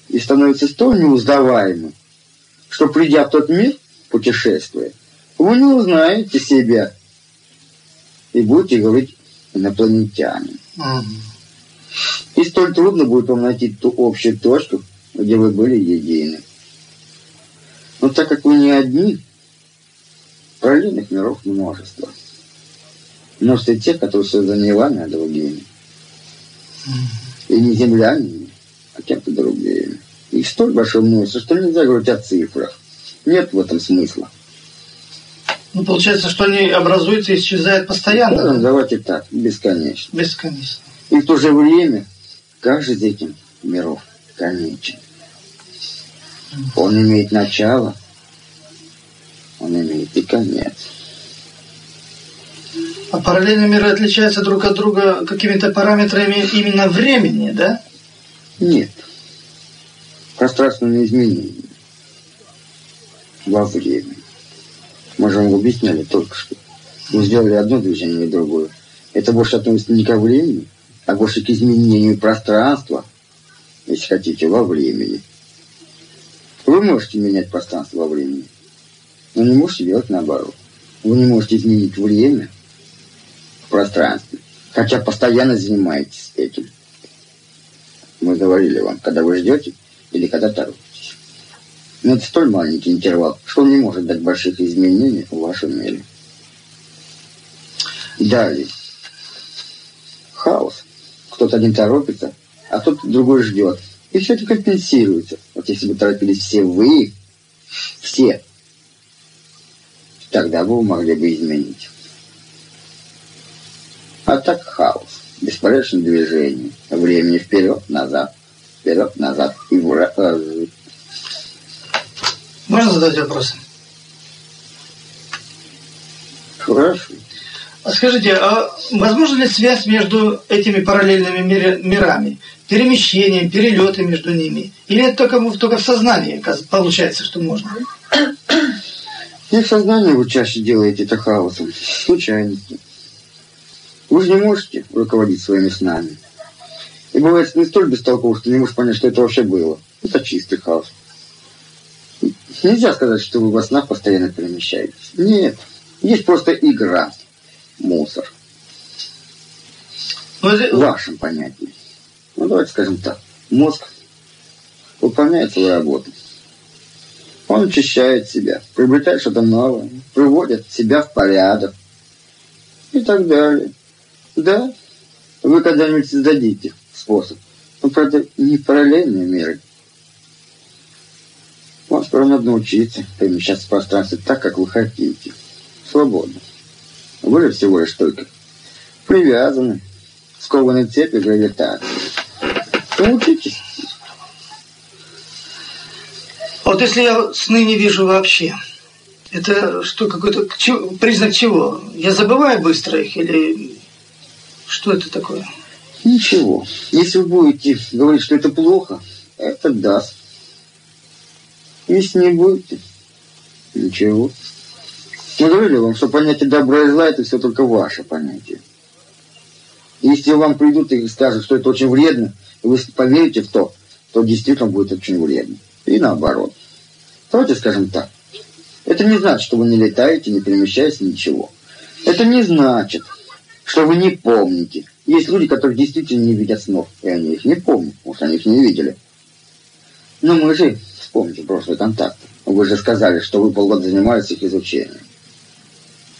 B: и становятся столь неузнаваемы, что придя в тот мир, путешествуя, вы не узнаете себя и будете говорить инопланетянин. Угу. И столь трудно будет вам найти ту общую точку, где вы были едины. Но так как вы не одни, параллельных миров множество. Множество тех, которые созданы вами, а другими. И не землянами, а кем-то другими. Их столь большое множество, что нельзя говорить о цифрах. Нет в этом смысла.
A: Ну, получается, что они образуются и исчезают постоянно.
B: Ну, давайте так, бесконечно.
A: Бесконечно.
B: И в то же время каждый из этих миров конечен. Он имеет начало, он имеет и конец.
A: А параллельные миры отличаются друг от друга какими-то параметрами именно времени, да?
B: Нет. Пространственные изменения во времени. Мы же вам объясняли только что. Мы сделали одно движение и другое. Это больше относится не ко времени, а больше к изменению пространства, если хотите, во времени. Вы можете менять пространство во времени, но не можете делать наоборот. Вы не можете изменить время пространстве, хотя постоянно занимаетесь этим. Мы говорили вам, когда вы ждете или когда торопитесь. Но это столь маленький интервал, что он не может дать больших изменений в вашем мире. Далее. Хаос. Кто-то один торопится, а тот другой ждет. И все это компенсируется. Вот если бы торопились все вы, все, тогда бы вы могли бы изменить. А так хаос, беспорядочное движение, времени вперед, назад, вперед, назад и в, э,
A: можно задать вопрос?
B: Хорошо.
A: А скажите, а возможна ли связь между этими параллельными мирами? Перемещением, перелеты между ними? Или это только, только в сознании получается, что можно?
B: Не в сознании вы чаще делаете это хаосом, случайности. Вы же не можете руководить своими снами. И бывает не столь бестолково, что не можешь понять, что это вообще было. Это чистый хаос. Нельзя сказать, что вы во снах постоянно перемещаетесь. Нет. Есть просто игра. Мусор. Но ну, В вашем понятии. Ну, давайте скажем так. Мозг выполняет свою работу. Он очищает себя, приобретает что-то новое, приводит себя в порядок и так далее. Да, вы когда-нибудь создадите способ. Но, правда, не параллельные миры, вам скоро надо научиться перемещаться в пространстве так, как вы хотите. Свободно. Вы же всего лишь только привязаны, скованы цепи гравитации. Научитесь.
A: Вот если я сны не вижу вообще, это что, какой-то признак чего? Я забываю быстро их или что это такое?
B: Ничего. Если вы будете говорить, что это плохо, это даст если не будете, ничего. Мы говорили вам, что понятие добра и зла – это все только ваше понятие. Если вам придут и скажут, что это очень вредно, и вы поверите в то, то действительно будет очень вредно. И наоборот. Давайте скажем так. Это не значит, что вы не летаете, не перемещаетесь, ничего. Это не значит, что вы не помните. Есть люди, которые действительно не видят снов, и они их не помнят, потому что они их не видели. Но мы же Вспомните прошлый контакт. Вы же сказали, что вы полгода занимаетесь их изучением.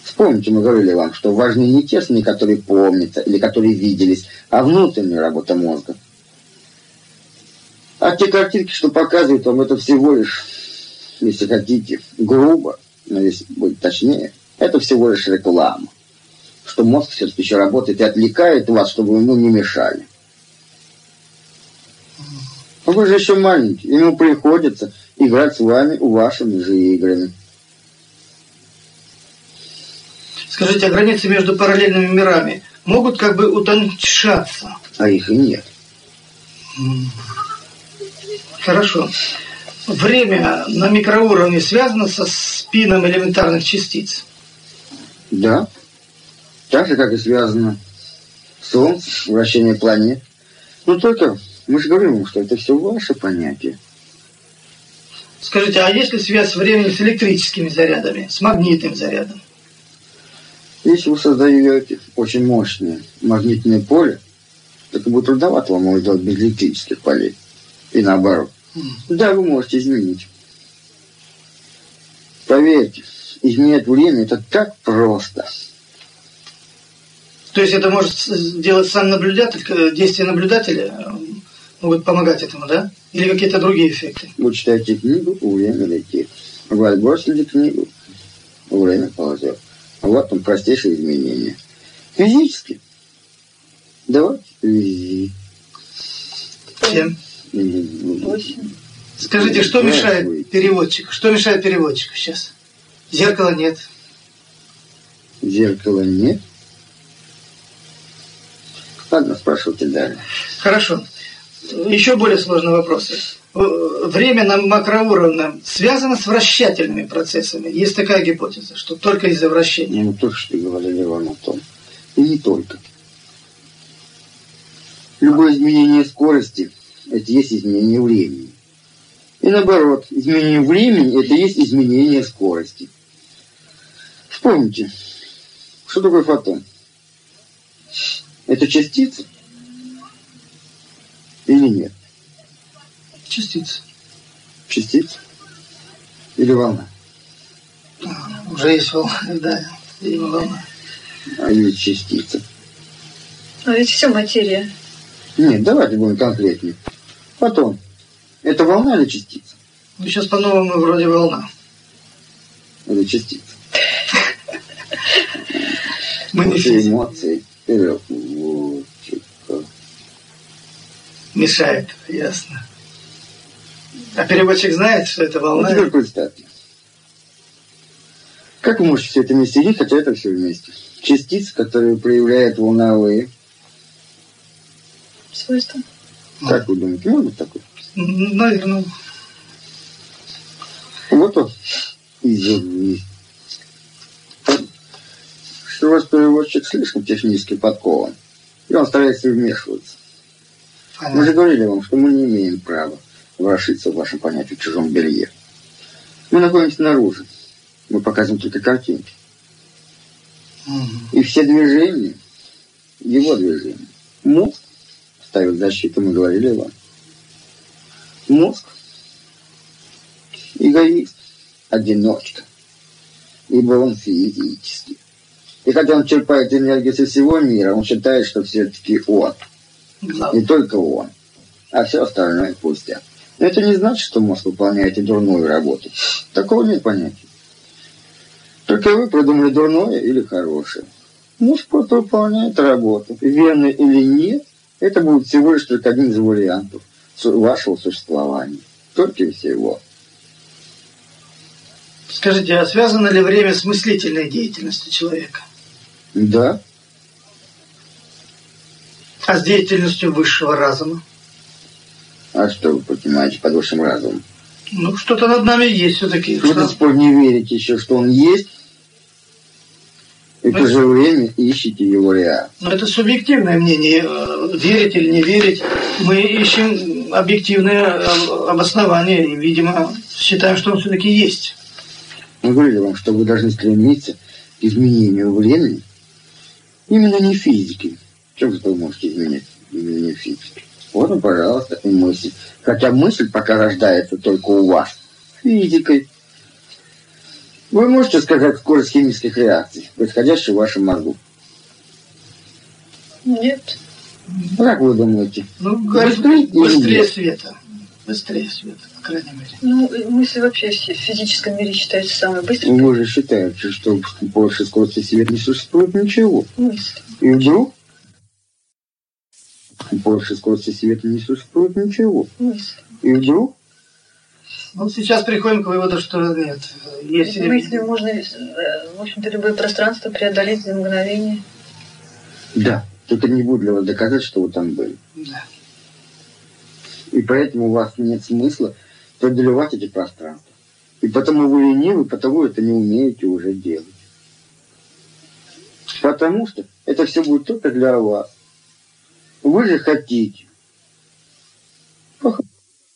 B: Вспомните, мы говорили вам, что важны не те сны, которые помнятся или которые виделись, а внутренняя работа мозга. А те картинки, что показывают вам, это всего лишь, если хотите, грубо, но если быть точнее, это всего лишь реклама. Что мозг все-таки работает и отвлекает вас, чтобы ему не мешали. Но вы же еще маленький, ему приходится играть с вами вашими же играми.
A: Скажите, а границы между параллельными мирами могут как бы утончаться?
B: А их и нет.
A: Хорошо. Время на микроуровне связано со спином элементарных частиц?
B: Да. Так же, как и связано Солнце, вращение планет. Но только мы же говорим, что это все ваше понятие.
A: Скажите, а есть ли связь времени с электрическими зарядами, с магнитным зарядом?
B: Если вы создаете очень мощное магнитное поле, так будет трудновато вам его сделать без электрических полей. И наоборот. Mm. Да, вы можете изменить. Поверьте, изменять время это так просто.
A: То есть это может сделать сам наблюдатель, действие наблюдателя могут помогать этому, да? Или какие-то другие эффекты?
B: Вы читаете книгу, время летит. Вы отбросили книгу, время ползет. Вот там простейшие изменения. Физически. Давайте.
A: Семь. Восемь. Скажите, что мешает переводчику? Что мешает переводчику сейчас? Зеркала нет.
B: Зеркала нет? Ладно, спрашивайте далее.
A: Хорошо. Еще более сложный вопрос. Время на макроуровне связано с вращательными процессами. Есть такая гипотеза, что только из-за вращения.
B: Ну, то, что говорили вам о том. И не только. Любое изменение скорости – это есть изменение времени. И наоборот, изменение времени – это есть изменение скорости. Вспомните, что такое фотон? Это частица – или нет?
A: Частица.
B: Частица? Или волна?
A: Уже есть волна, (laughs) да, видимо, волна.
B: А или частица?
C: А ведь все материя.
B: Нет, давайте будем конкретнее. Потом. Это волна или частица?
A: Ну, сейчас по-новому вроде волна.
B: Или частица?
A: Мы не
B: эмоции
A: мешает, ясно. А переводчик знает, что это волна?
B: Ну, теперь представьте. Как вы можете все это вместе видеть, хотя это все вместе? Частицы, которые проявляют волновые
C: свойства.
B: Как вы думаете, может быть такое?
A: Наверное.
B: Вот он. Извини. Что у вас переводчик слишком технически подкован. И он старается вмешиваться. Мы же говорили вам, что мы не имеем права ворошиться в вашем понятии в чужом белье. Мы находимся снаружи. Мы показываем только картинки. И все движения, его движения, мозг ставит защиту, мы говорили вам. Мозг эгоист, одиночка, ибо он физический. И хотя он черпает энергию со всего мира, он считает, что все-таки он – не только он, а все остальное пустяк. Но это не значит, что мозг выполняет и дурную работу. Такого нет понятия. Только вы придумали дурное или хорошее. Мозг просто выполняет работу. Верно или нет, это будет всего лишь только один из вариантов вашего существования. Только и всего.
A: Скажите, а связано ли время с мыслительной деятельностью человека?
B: Да.
A: А с деятельностью высшего разума?
B: А что вы понимаете под высшим разумом?
A: Ну, что-то над нами есть все-таки.
B: Вы до сих пор не верите еще, что он есть, и в то же время ищете его реально.
A: Но это субъективное мнение. Верить или не верить. Мы ищем объективное обоснование и, видимо, считаем, что он все-таки есть.
B: Мы говорили вам, что вы должны стремиться к изменению времени именно не физикой, чем вы можете изменить изменение физики? Вот, пожалуйста, и мысль. Хотя мысль пока рождается только у вас. Физикой. Вы можете сказать скорость химических реакций, происходящих в вашем мозгу?
C: Нет.
B: Как вы думаете?
A: Ну,
B: Быстрее
A: быстрее света. Быстрее света, крайней мере.
C: Ну, мысли вообще в физическом мире считаются самой быстрой.
B: Вы же считаете, что больше скорости света не существует ничего.
C: Мысли.
B: И вдруг больше скорости света не существует ничего.
C: Мысли.
B: И вдруг
A: Вот сейчас приходим к выводу, что нет. Есть
C: Мысли можно, э, в общем-то, любое пространство преодолеть за мгновение.
B: Да, только не будет для вас доказать, что вы там были.
A: Да.
B: И поэтому у вас нет смысла преодолевать эти пространства. И потому вы ленивы, потому это не умеете уже делать. Потому что это все будет только для вас. Вы же хотите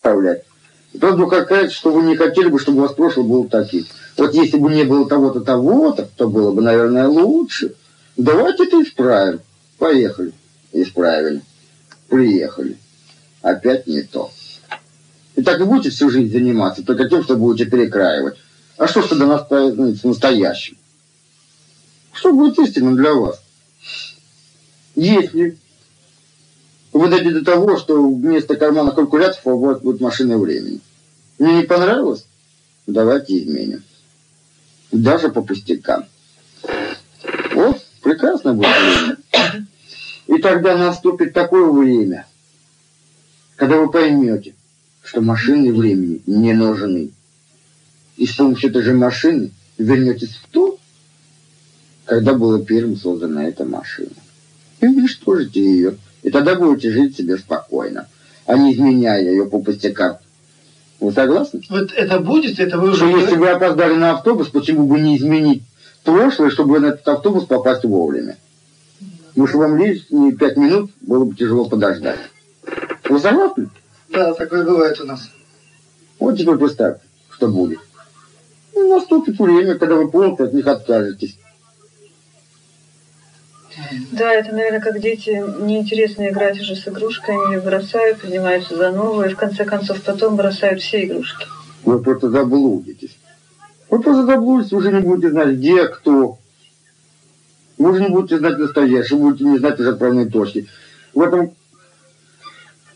B: управлять. Правда какая что вы не хотели бы, чтобы у вас прошлое было таким. Вот если бы не было того-то, того-то, то было бы, наверное, лучше. Давайте это исправим. Поехали. Исправили. Приехали. Опять не то. И так и будете всю жизнь заниматься, только тем, что будете перекраивать. А что ж тогда настоящим? Что будет истинным для вас? Если вы дойдете до того, что вместо кармана калькуляторов у вас будет машина времени. Мне не понравилось? Давайте изменим. Даже по пустякам. О, прекрасно будет время. И тогда наступит такое время, когда вы поймете, что машины времени не нужны. И с помощью этой же машины вернетесь в то, когда была первым создана эта машина. И уничтожите ее. И тогда будете жить себе спокойно, а не изменяя ее по пустякам. Вы согласны?
A: Вот это будет, это вы уже...
B: Что если вы опоздали на автобус, почему бы не изменить прошлое, чтобы на этот автобус попасть вовремя? Потому что вам лишние пять минут было бы тяжело подождать. Вы согласны?
A: Да, такое бывает у нас.
B: Вот теперь представьте, что будет. Ну, наступит время, когда вы полностью от них откажетесь.
C: Да, это, наверное, как дети неинтересно играть уже с игрушками, бросают, принимаются за новые, и в конце концов потом бросают все игрушки.
B: Вы просто заблудитесь. Вы просто заблудитесь, вы уже не будете знать, где кто. Вы уже не будете знать настоящее, вы будете не знать уже отправной точки. В этом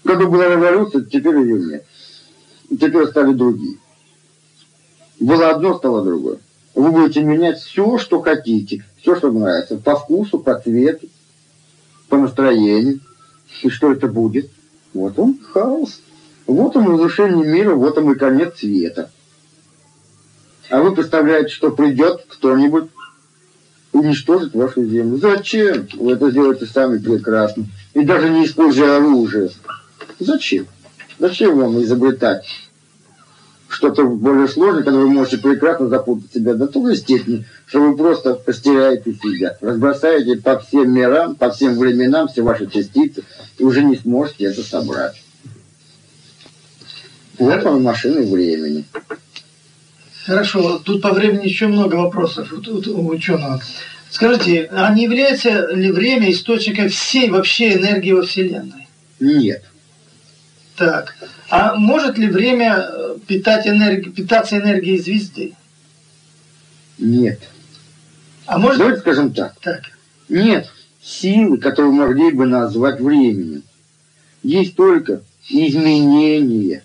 B: году была революция, теперь ее нет. Теперь стали другие. Было одно, стало другое. Вы будете менять все, что хотите, все, что нравится, по вкусу, по цвету, по настроению. И что это будет? Вот он хаос. Вот он разрушение мира, вот он и конец света. А вы представляете, что придет кто-нибудь уничтожить вашу землю. Зачем? Вы это сделаете сами прекрасно. И даже не используя оружие. Зачем? Зачем вам изобретать что-то более сложное, когда вы можете прекрасно запутать себя до той степени, что вы просто растеряете себя, разбросаете по всем мирам, по всем временам все ваши частицы, и уже не сможете это собрать. Вот вам машины времени.
A: Хорошо, тут по времени еще много вопросов у ученого. Скажите, а не является ли время источником всей вообще энергии во Вселенной?
B: Нет.
A: Так, а может ли время э, питать энерги... питаться энергией звезды?
B: Нет.
A: А может...
B: Давайте скажем так.
A: Так,
B: Нет силы, которую могли бы назвать временем. Есть только изменение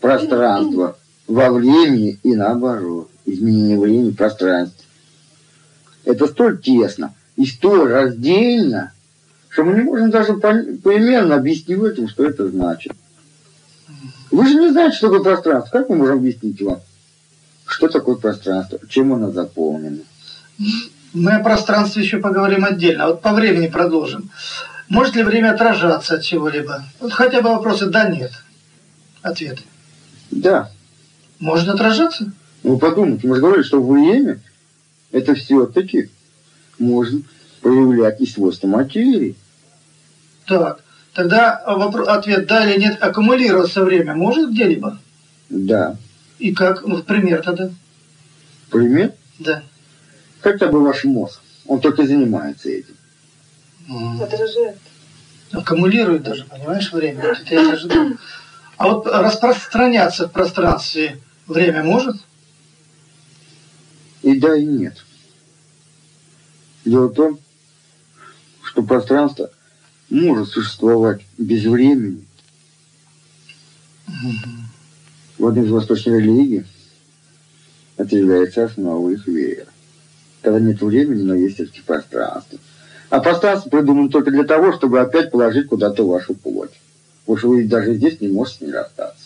B: пространства во времени и наоборот. Изменение времени в пространстве. Это столь тесно и столь раздельно, что мы не можем даже примерно объяснить этим, что это значит. Вы же не знаете, что такое пространство. Как мы можем объяснить вам, что такое пространство, чем оно заполнено?
A: мы о пространстве еще поговорим отдельно. Вот по времени продолжим. Может ли время отражаться от чего-либо? Вот хотя бы вопросы «да», «нет». Ответы.
B: Да,
A: Может отражаться?
B: Ну подумайте, мы же говорили, что время это все-таки может проявлять и свойства материи.
A: Так, тогда вопро- ответ «да» или «нет» аккумулироваться время может где-либо?
B: Да.
A: И как? Ну, пример тогда.
B: Пример?
A: Да.
B: Как-то бы ваш мозг. Он только занимается этим.
C: Отражает.
A: Аккумулирует даже, понимаешь, время. Вот это я даже думаю. А вот распространяться в пространстве время может?
B: И да, и нет. Дело в том, что пространство может существовать без времени. В одной из восточных религий это является основой их веры. Когда нет времени, но есть все-таки пространство. А пространство придумано только для того, чтобы опять положить куда-то вашу плоть. Потому что вы даже здесь не можете с ней расстаться.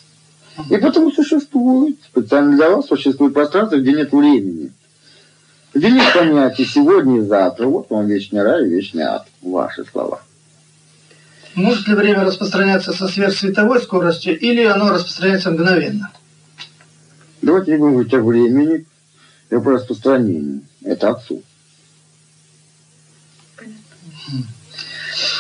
B: И потому существует, специально для вас существует пространство, где нет времени. Где нет понятия сегодня и завтра. Вот вам вечный рай и вечный ад. Ваши слова.
A: Может ли время распространяться со сверхсветовой скоростью или оно распространяется мгновенно?
B: Давайте будем говорить о времени и о распространении. Это отцу.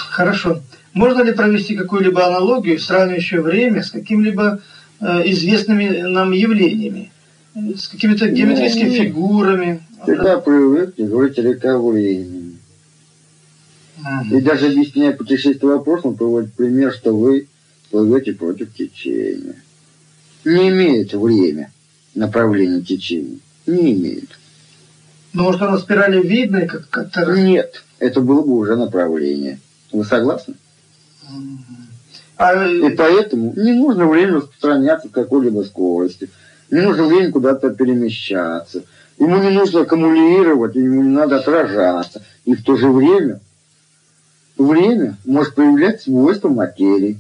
A: Хорошо. Можно ли провести какую-либо аналогию, сравнивающую время с какими-либо э, известными нам явлениями? С какими-то геометрическими ну, фигурами?
B: Всегда привыкли говорить о времени. И даже объясняя путешествие вопросом, приводит пример, что вы плывете против течения. Не имеет время направления течения. Не имеет.
A: Но может оно спирали видно как как-то...
B: Нет, это было бы уже направление. Вы согласны? А... И поэтому не нужно время распространяться в какой-либо скорости. Не нужно время куда-то перемещаться. Ему не нужно аккумулировать, ему не надо отражаться. И в то же время время может проявлять свойства материи.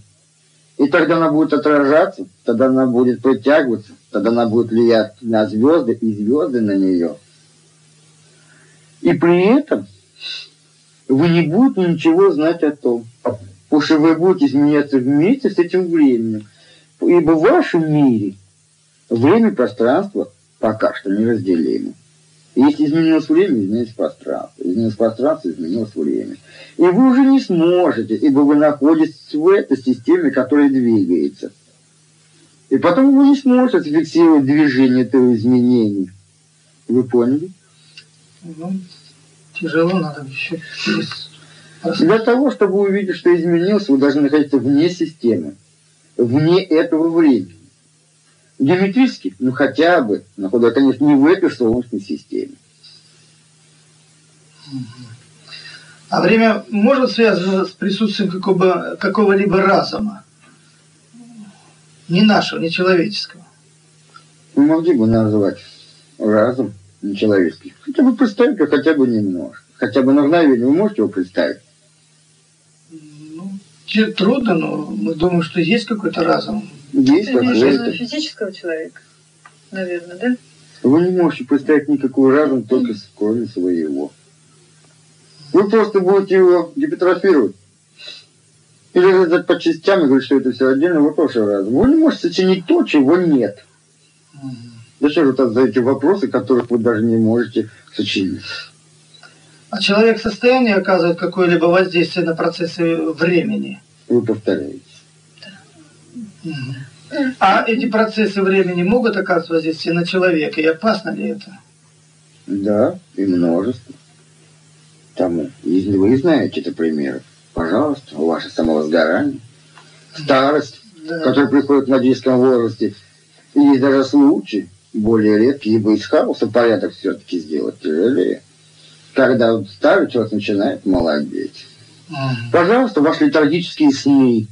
B: И тогда она будет отражаться, тогда она будет притягиваться, тогда она будет влиять на звезды и звезды на нее. И при этом вы не будете ничего знать о том, потому что вы будете изменяться вместе с этим временем. Ибо в вашем мире время и пространство пока что неразделимы. Если изменилось время, изменилось пространство. Изменилось пространство, изменилось время. И вы уже не сможете, ибо вы находитесь в этой системе, которая двигается. И потом вы не сможете фиксировать движение этого изменения. Вы поняли?
A: Ну, тяжело, надо еще
B: Для того, чтобы увидеть, что изменилось, вы должны находиться вне системы, вне этого времени. Геометрически, ну хотя бы, но куда, конечно, не в этой Солнечной системе.
A: А время может связано с присутствием какого, какого-либо разума? Не нашего, не человеческого.
B: Вы могли бы назвать разум нечеловеческий. Хотя бы представить, хотя бы немножко. Хотя бы на мгновение вы можете его представить?
A: Ну, трудно, но мы думаем, что есть какой-то разум.
B: Есть
C: какой-то. физического человека, наверное, да?
B: Вы не можете представить никакой разум, только кроме своего. Вы просто будете его гипертрофировать. Или раздать по частям и говорить, что это все отдельно, вы тоже разум. Вы не можете сочинить то, чего нет. Зачем же тогда задаете вопросы, которых вы даже не можете сочинить?
A: А человек в состоянии оказывать какое-либо воздействие на процессы времени?
B: Вы повторяете.
A: А эти процессы времени могут оказывать воздействие на человека, и опасно ли это?
B: Да, и множество. Тому, если вы знаете это примеры, пожалуйста, ваше самовозгорание, старость, да. которая приходит в младенческом возрасте, и даже случаи, более редкие, ибо из хаоса порядок все-таки сделать тяжелее. Когда старый человек начинает молодеть. Угу. Пожалуйста, ваши литургические сны,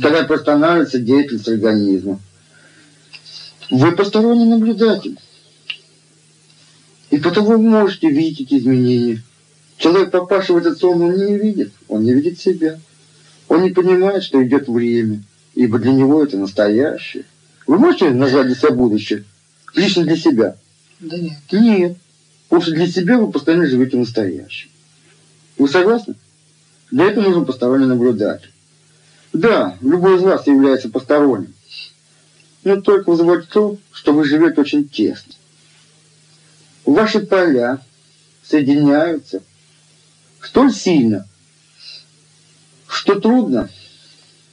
B: когда восстанавливается деятельность организма. Вы посторонний наблюдатель. И потому вы можете видеть эти изменения. Человек, попавший в этот сон, он не видит. Он не видит себя. Он не понимает, что идет время. Ибо для него это настоящее. Вы можете назвать для себя будущее? Лично для себя?
A: Да нет.
B: Нет. Потому что для себя вы постоянно живете настоящим. Вы согласны? Для этого нужен посторонний наблюдатель. Да, любой из вас является посторонним. Но только вызывает то, что вы живете очень тесно. Ваши поля соединяются столь сильно, что трудно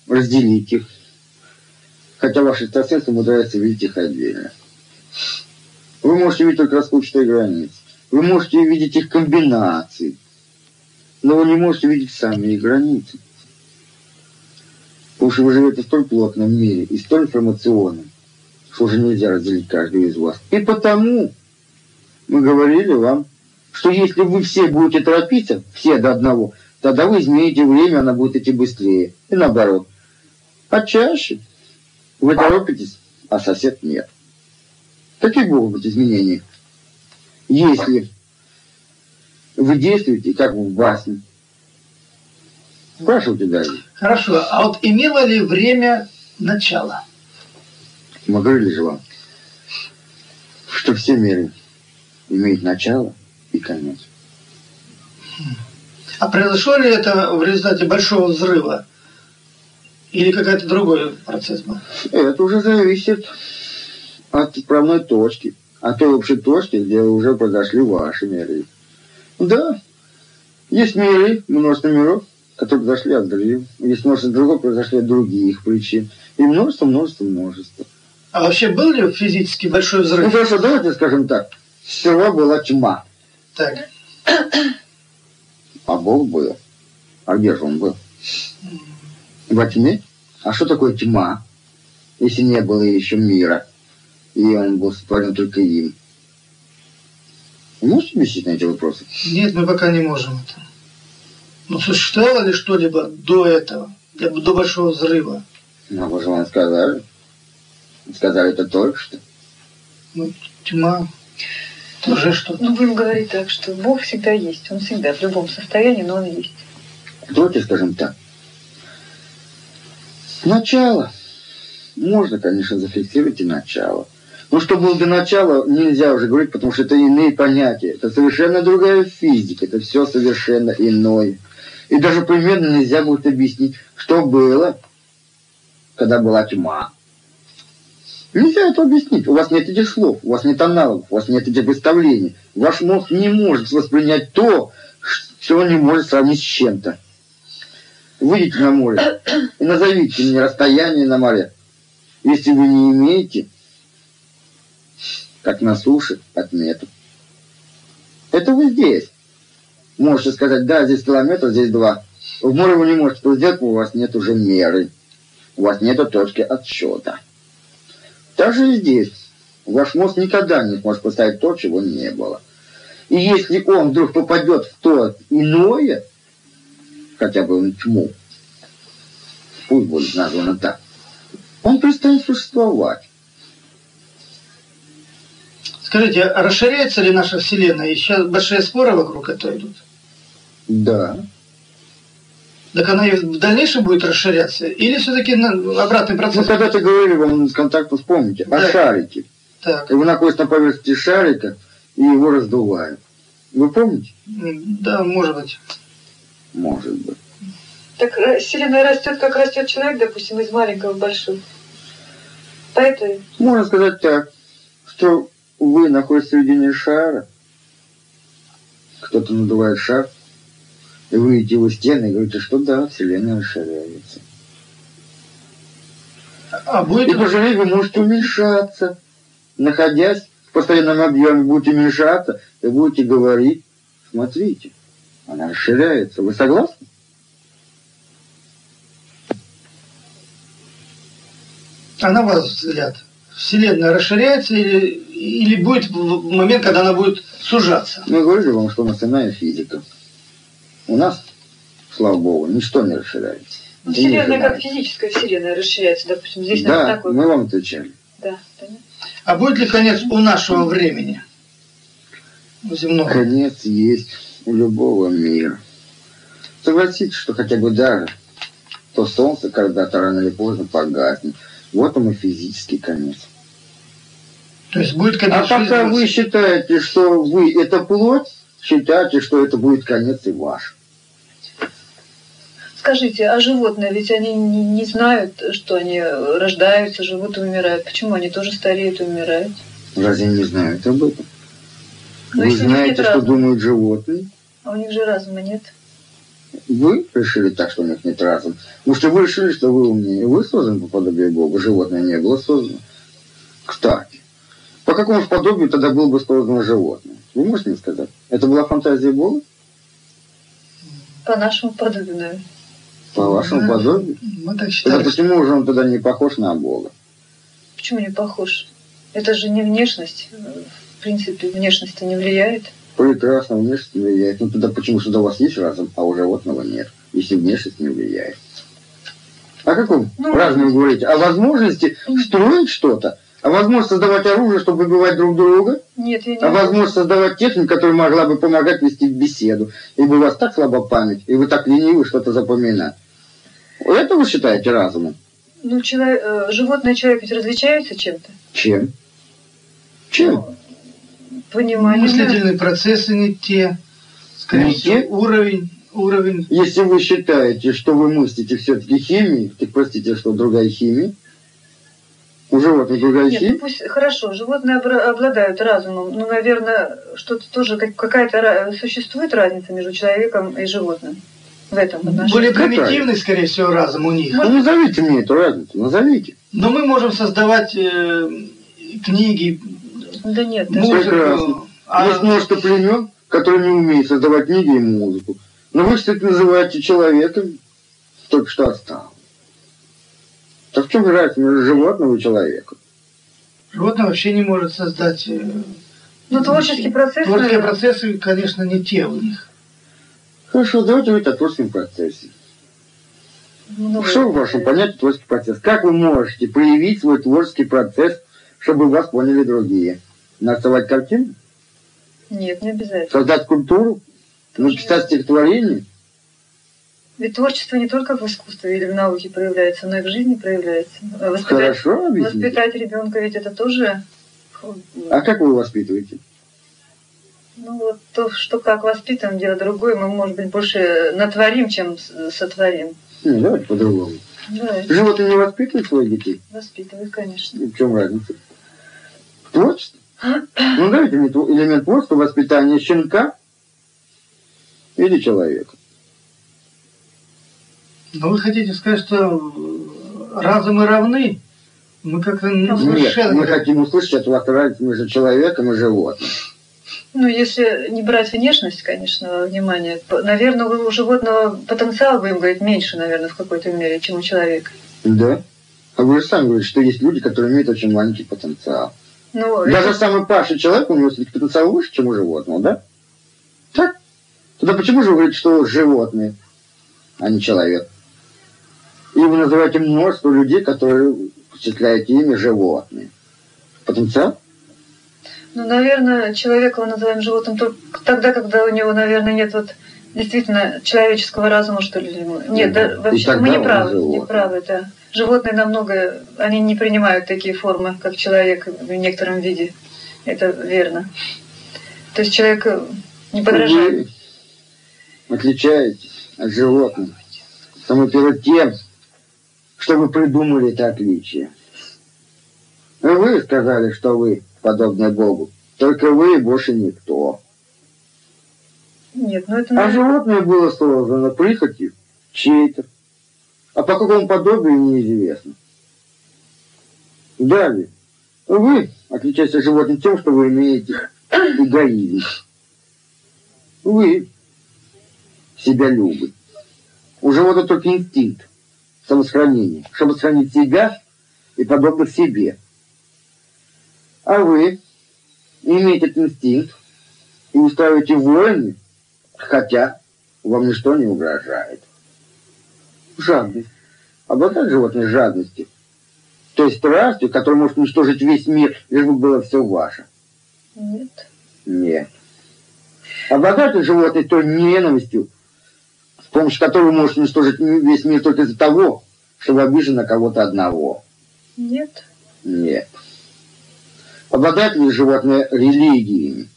B: разделить их, хотя ваши экстрасенсы умудряются видеть их отдельно. Вы можете видеть только расплывчатые границы. Вы можете видеть их комбинации, но вы не можете видеть сами их границы. Потому что вы живете в столь плотном мире и столь информационном, что уже нельзя разделить каждую из вас. И потому мы говорили вам, что если вы все будете торопиться, все до одного, тогда вы измените время, она будет идти быстрее. И наоборот. А чаще вы торопитесь, а сосед нет. Какие могут быть изменения? Если вы действуете, как в басне. Спрашивайте дальше.
A: Хорошо. А вот имело ли время начала?
B: Мы говорили же вам, что все меры имеют начало и конец.
A: А произошло ли это в результате большого взрыва? Или какой-то другой процесс был?
B: Это уже зависит от отправной точки, от той общей точки, где уже произошли ваши миры. Да, есть миры, множество миров, которые произошли от взрыва. Есть множество других, произошли от других причин. И множество, множество, множество.
A: А вообще был ли физически большой взрыв?
B: Ну хорошо, давайте скажем так. Сперва была тьма.
A: Так.
B: А Бог был. А где же он был? Во тьме? А что такое тьма, если не было еще мира, и он был сотворен только им? Вы можете объяснить на эти вопросы?
A: Нет, мы пока не можем это. Но существовало ли что-либо до этого, до большого взрыва?
B: Ну, вы же вам сказали. Сказали это только что.
A: Ну, тьма, тоже что-то.
C: Ну, будем говорить так, что Бог всегда есть. Он всегда, в любом состоянии, но Он есть.
B: Давайте скажем так. Начало. Можно, конечно, зафиксировать и начало. Но что было до начала, нельзя уже говорить, потому что это иные понятия. Это совершенно другая физика. Это все совершенно иное. И даже примерно нельзя будет объяснить, что было, когда была тьма. Нельзя это объяснить. У вас нет этих слов, у вас нет аналогов, у вас нет этих представлений. Ваш мозг не может воспринять то, что он не может сравнить с чем-то. Выйдите на море и назовите мне расстояние на море. Если вы не имеете, как на суше, отмету. Это вы здесь. Можете сказать, да, здесь километр, здесь два. В море вы не можете это сделать, у вас нет уже меры. У вас нет точки отсчета. Даже здесь ваш мозг никогда не сможет поставить то, чего не было. И если он вдруг попадет в то иное, хотя бы в тьму, пусть будет названо так, он перестанет существовать.
A: Скажите, а расширяется ли наша Вселенная? И сейчас большие споры вокруг этого идут.
B: Да.
A: Так она и в дальнейшем будет расширяться? Или все-таки обратный процесс?
B: Ну, когда-то говорили вам с контакта, вспомните, да. о шарике.
A: Так.
B: И вы находитесь на поверхности шарика, и его раздувают. Вы помните?
A: Да, может быть.
B: Может быть.
C: Так э, Вселенная растет, как растет человек, допустим, из маленького в большой. Поэтому...
B: Можно сказать так, что вы находитесь в середине шара, кто-то надувает шар, и вы идете в стены и говорите, что да, Вселенная расширяется.
A: А будет...
B: И по вы можете уменьшаться. Находясь в постоянном объеме, будете уменьшаться и будете говорить, смотрите, она расширяется. Вы согласны?
A: А на ваш взгляд, Вселенная расширяется или, или будет момент, когда она будет сужаться?
B: Мы говорили вам, что у нас иная физика. У нас, слава богу, ничто не расширяется.
C: Ну, вселенная как физическая вселенная расширяется, допустим, здесь
B: да,
C: такой.
B: мы вам отвечали.
C: Да, понятно.
A: А будет ли конец у нашего времени? У земного?
B: Конец есть у любого мира. Согласитесь, что хотя бы даже то солнце когда-то рано или поздно погаснет. Вот он и физический конец.
A: То есть будет конец
B: А пока вы считаете, что вы это плоть, считайте, что это будет конец и ваш.
C: Скажите, а животные, ведь они не, не знают, что они рождаются, живут и умирают. Почему они тоже стареют и умирают?
B: Разве не знают об этом?
C: Но
B: вы
C: если у них
B: знаете, что
C: разума.
B: думают животные?
C: А у них же разума нет.
B: Вы решили так, что у них нет разума. Потому что вы решили, что вы умнее. Вы созданы по подобию Бога. Животное не было создано. Кстати, по какому же подобию тогда было бы создано животное? Вы можете мне сказать? Это была фантазия Бога?
C: По нашему подобию, наверное.
B: По вашему
A: Да.
B: подобию?
A: Мы так
B: Тогда
A: считаем.
B: почему же он тогда не похож на Бога?
C: Почему не похож? Это же не внешность. В принципе, внешность не влияет.
B: Прекрасно, внешность не влияет. Ну тогда почему что у вас есть разум, а у животного нет, если внешность не влияет? О каком ну, разуме говорите? О возможности строить что-то? О возможности создавать оружие, чтобы выбивать друг друга?
C: Нет, я не
B: О возможности создавать технику, которая могла бы помогать вести беседу. Ибо у вас так слаба память, и вы так ленивы что-то запоминать. Это вы считаете разумом?
C: Ну, человек, э, животное и человек ведь различаются чем-то?
B: Чем? Чем?
C: Понимание.
A: Мыслительные процессы не те. Скорее не всего, те? уровень, уровень.
B: Если вы считаете, что вы мыслите все-таки химией, так простите, что другая химия? У животных другая
C: Нет? Ну пусть, хорошо, животные обладают разумом, но, наверное, что-то тоже, какая-то существует разница между человеком и животным в этом отношении.
A: Более примитивный, скорее всего, разум у них.
B: Ну, назовите мне эту разницу, назовите.
A: Но мы можем создавать э, книги,
C: да нет,
B: музыку. Прекрасно. А... Есть множество племен, которые не умеют создавать книги и музыку. Но вы, кстати, называете человеком, только что отстал. Так в чем разница между животным и человеком?
A: Животное вообще не может создать... Э,
C: ну, творческие процессы...
A: Творческие процессы, конечно, не те у них.
B: Хорошо, давайте говорить о творческом процессе. Ну, что в вашем понятии творческий процесс? Как вы можете проявить свой творческий процесс, чтобы вас поняли другие? Нарисовать картину?
C: Нет, не обязательно.
B: Создать культуру? Написать стихотворение?
C: Ведь творчество не только в искусстве или в науке проявляется, но и в жизни проявляется.
B: Воспитать, Хорошо объяснить.
C: Воспитать ребенка ведь это тоже...
B: А как вы его воспитываете?
C: Ну вот то, что как воспитываем, дело другое. Мы, может быть, больше натворим, чем сотворим. (clears throat)
B: Ну, давайте по-другому.
C: Да.
B: Животные не воспитывают своих детей?
C: Воспитывают, конечно.
B: в чем разница? Творчество? ну, мне элемент творчества воспитания щенка или человека.
A: Но вы хотите сказать, что разумы равны? Мы как-то не
B: Нет, мы хотим услышать от вас разницу между человеком и животным.
C: Ну, если не брать внешность, конечно, внимание, наверное, у животного потенциал, будем говорить, меньше, наверное, в какой-то мере, чем у человека.
B: Да. А вы же сами говорите, что есть люди, которые имеют очень маленький потенциал.
C: Ну,
B: Даже это... самый павший человек, у него потенциал выше, чем у животного, да? Так? Тогда почему же вы говорите, что животные, а не человек? И вы называете множество людей, которые впечатляете ими животные. Потенциал?
C: Ну, наверное, человека мы называем животным только тогда, когда у него, наверное, нет вот действительно человеческого разума, что ли. Нет, да, вообще мы не правы, не правы, да. Животные намного, они не принимают такие формы, как человек в некотором виде. Это верно. То есть человек не подражает.
B: Вы отличаетесь от животных. Самое первое тем, что вы придумали это отличие. Вы сказали, что вы подобны Богу. Только вы и больше никто.
C: Нет, ну это...
B: А животное было создано прихотью чей-то. А по какому подобию неизвестно. Далее. Вы отличаетесь от животных тем, что вы имеете (coughs) эгоизм. Вы себя любите. У животных только инстинкт самосохранения, чтобы сохранить себя и подобных себе. А вы имеете этот инстинкт и устраиваете войны, хотя вам ничто не угрожает. Жадность. Обладает животное жадностью. То есть страстью, которая может уничтожить весь мир, лишь бы было все ваше.
C: Нет.
B: Нет. Обладает животное той ненавистью, с помощью которой может уничтожить весь мир только из-за того, чтобы обижен на кого-то одного.
C: Нет.
B: Нет. Обладает ли животное религиями?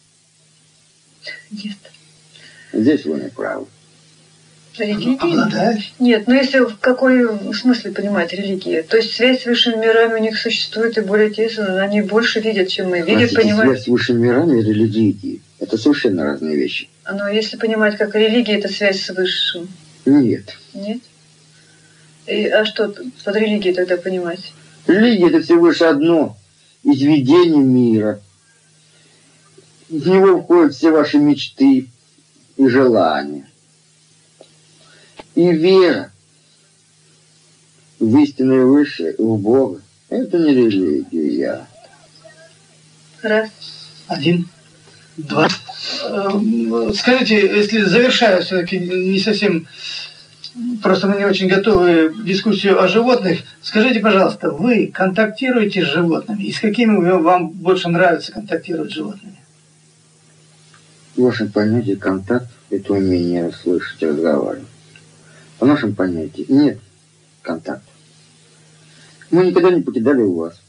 C: Нет.
B: Здесь вы не правы.
C: Религии?
A: Обладает?
C: Нет, но если в какой смысле понимать религии? То есть связь с высшими мирами у них существует и более тесно, они больше видят, чем мы. Видят,
B: Простите,
C: понимают.
B: Связь с высшими мирами и религией – это совершенно разные вещи.
C: Но если понимать, как религия – это связь с высшим.
B: Нет.
C: Нет? И, а что под религией тогда понимать?
B: Религия – это всего лишь одно из видений мира. В него входят все ваши мечты и желания. И вера в истинное высшее, в Бога, Это не религия.
C: Раз.
A: Один. Два. Эм, скажите, если завершая все-таки не совсем просто мы не очень готовы дискуссию о животных. Скажите, пожалуйста, вы контактируете с животными? И с какими вам больше нравится контактировать с животными?
B: В вашем понятии контакт – это умение слышать разговаривать. В нашем понятии нет контакта. Мы никогда не покидали вас.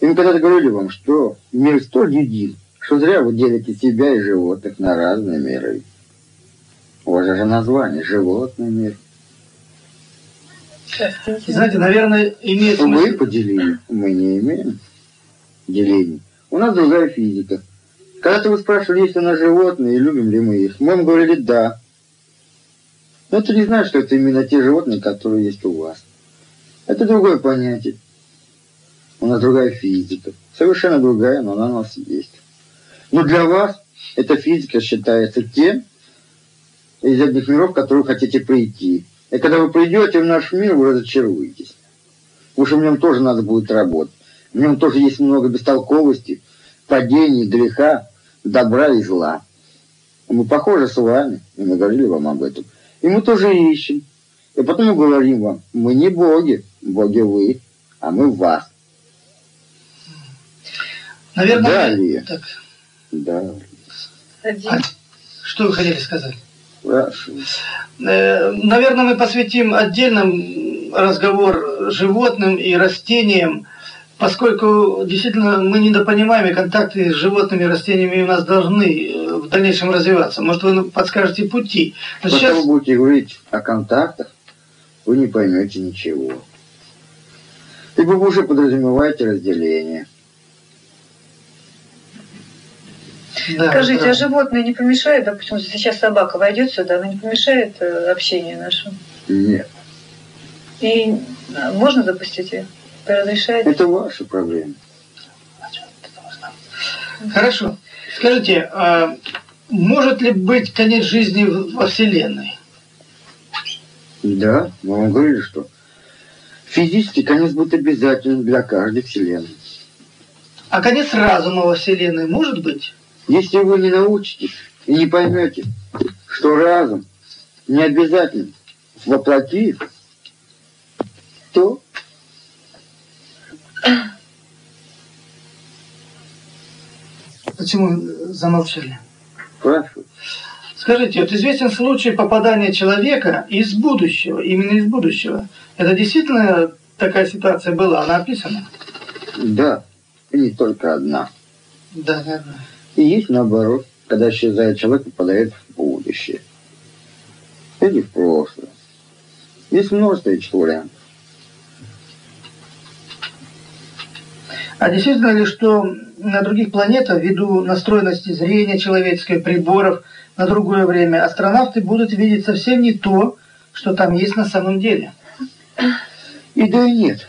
B: И мы когда-то говорили вам, что мир столь един, что зря вы делите себя и животных на разные миры. У вас же название «Животный мир».
A: Знаете, наверное, имеет смысл...
B: Вы поделили, мы не имеем деления. У нас другая физика. Когда-то вы спрашивали, есть ли у нас животные и любим ли мы их. Мы вам говорили «да». Но это не значит, что это именно те животные, которые есть у вас. Это другое понятие. У нас другая физика. Совершенно другая, но она у нас есть. Но для вас эта физика считается тем, из одних миров, в которые вы хотите прийти. И когда вы придете в наш мир, вы разочаруетесь. Потому что в нем тоже надо будет работать. В нем тоже есть много бестолковости, падений, греха, добра и зла. Мы похожи с вами, и мы говорили вам об этом. И мы тоже ищем. И потом мы говорим вам, мы не боги, боги вы, а мы вас.
A: Наверное,
B: Далее.
A: Так.
B: Да.
C: Один.
A: А, что вы хотели сказать?
B: Хорошо.
A: Э, наверное, мы посвятим отдельным разговор животным и растениям, поскольку действительно мы недопонимаем, и контакты с животными и растениями у нас должны э, в дальнейшем развиваться. Может, вы подскажете пути.
B: Но Пока сейчас... вы будете говорить о контактах, вы не поймете ничего. Ибо вы уже подразумеваете разделение.
C: Да, Скажите, да. а животное не помешает, допустим, сейчас собака войдет сюда, она не помешает э, общению нашему?
B: Нет.
C: И а, можно запустить ее? Вы разрешаете?
B: Это ваша проблема.
A: Хорошо. Скажите, а может ли быть конец жизни во Вселенной?
B: Да, мы вам говорили, что физически конец будет обязательным для каждой Вселенной.
A: А конец разума во Вселенной может быть?
B: Если вы не научитесь и не поймете, что разум не обязательно воплотит, то
A: Почему замолчали?
B: Спрашиваю.
A: Скажите, вот известен случай попадания человека из будущего, именно из будущего. Это действительно такая ситуация была, она описана?
B: Да, и не только одна.
A: Да, верно.
B: И есть наоборот, когда исчезает человек, попадает в будущее. Или в прошлое. Есть множество этих вариантов.
A: А действительно ли, что на других планетах, ввиду настроенности зрения человеческой, приборов на другое время, астронавты будут видеть совсем не то, что там есть на самом деле?
B: И да, и нет.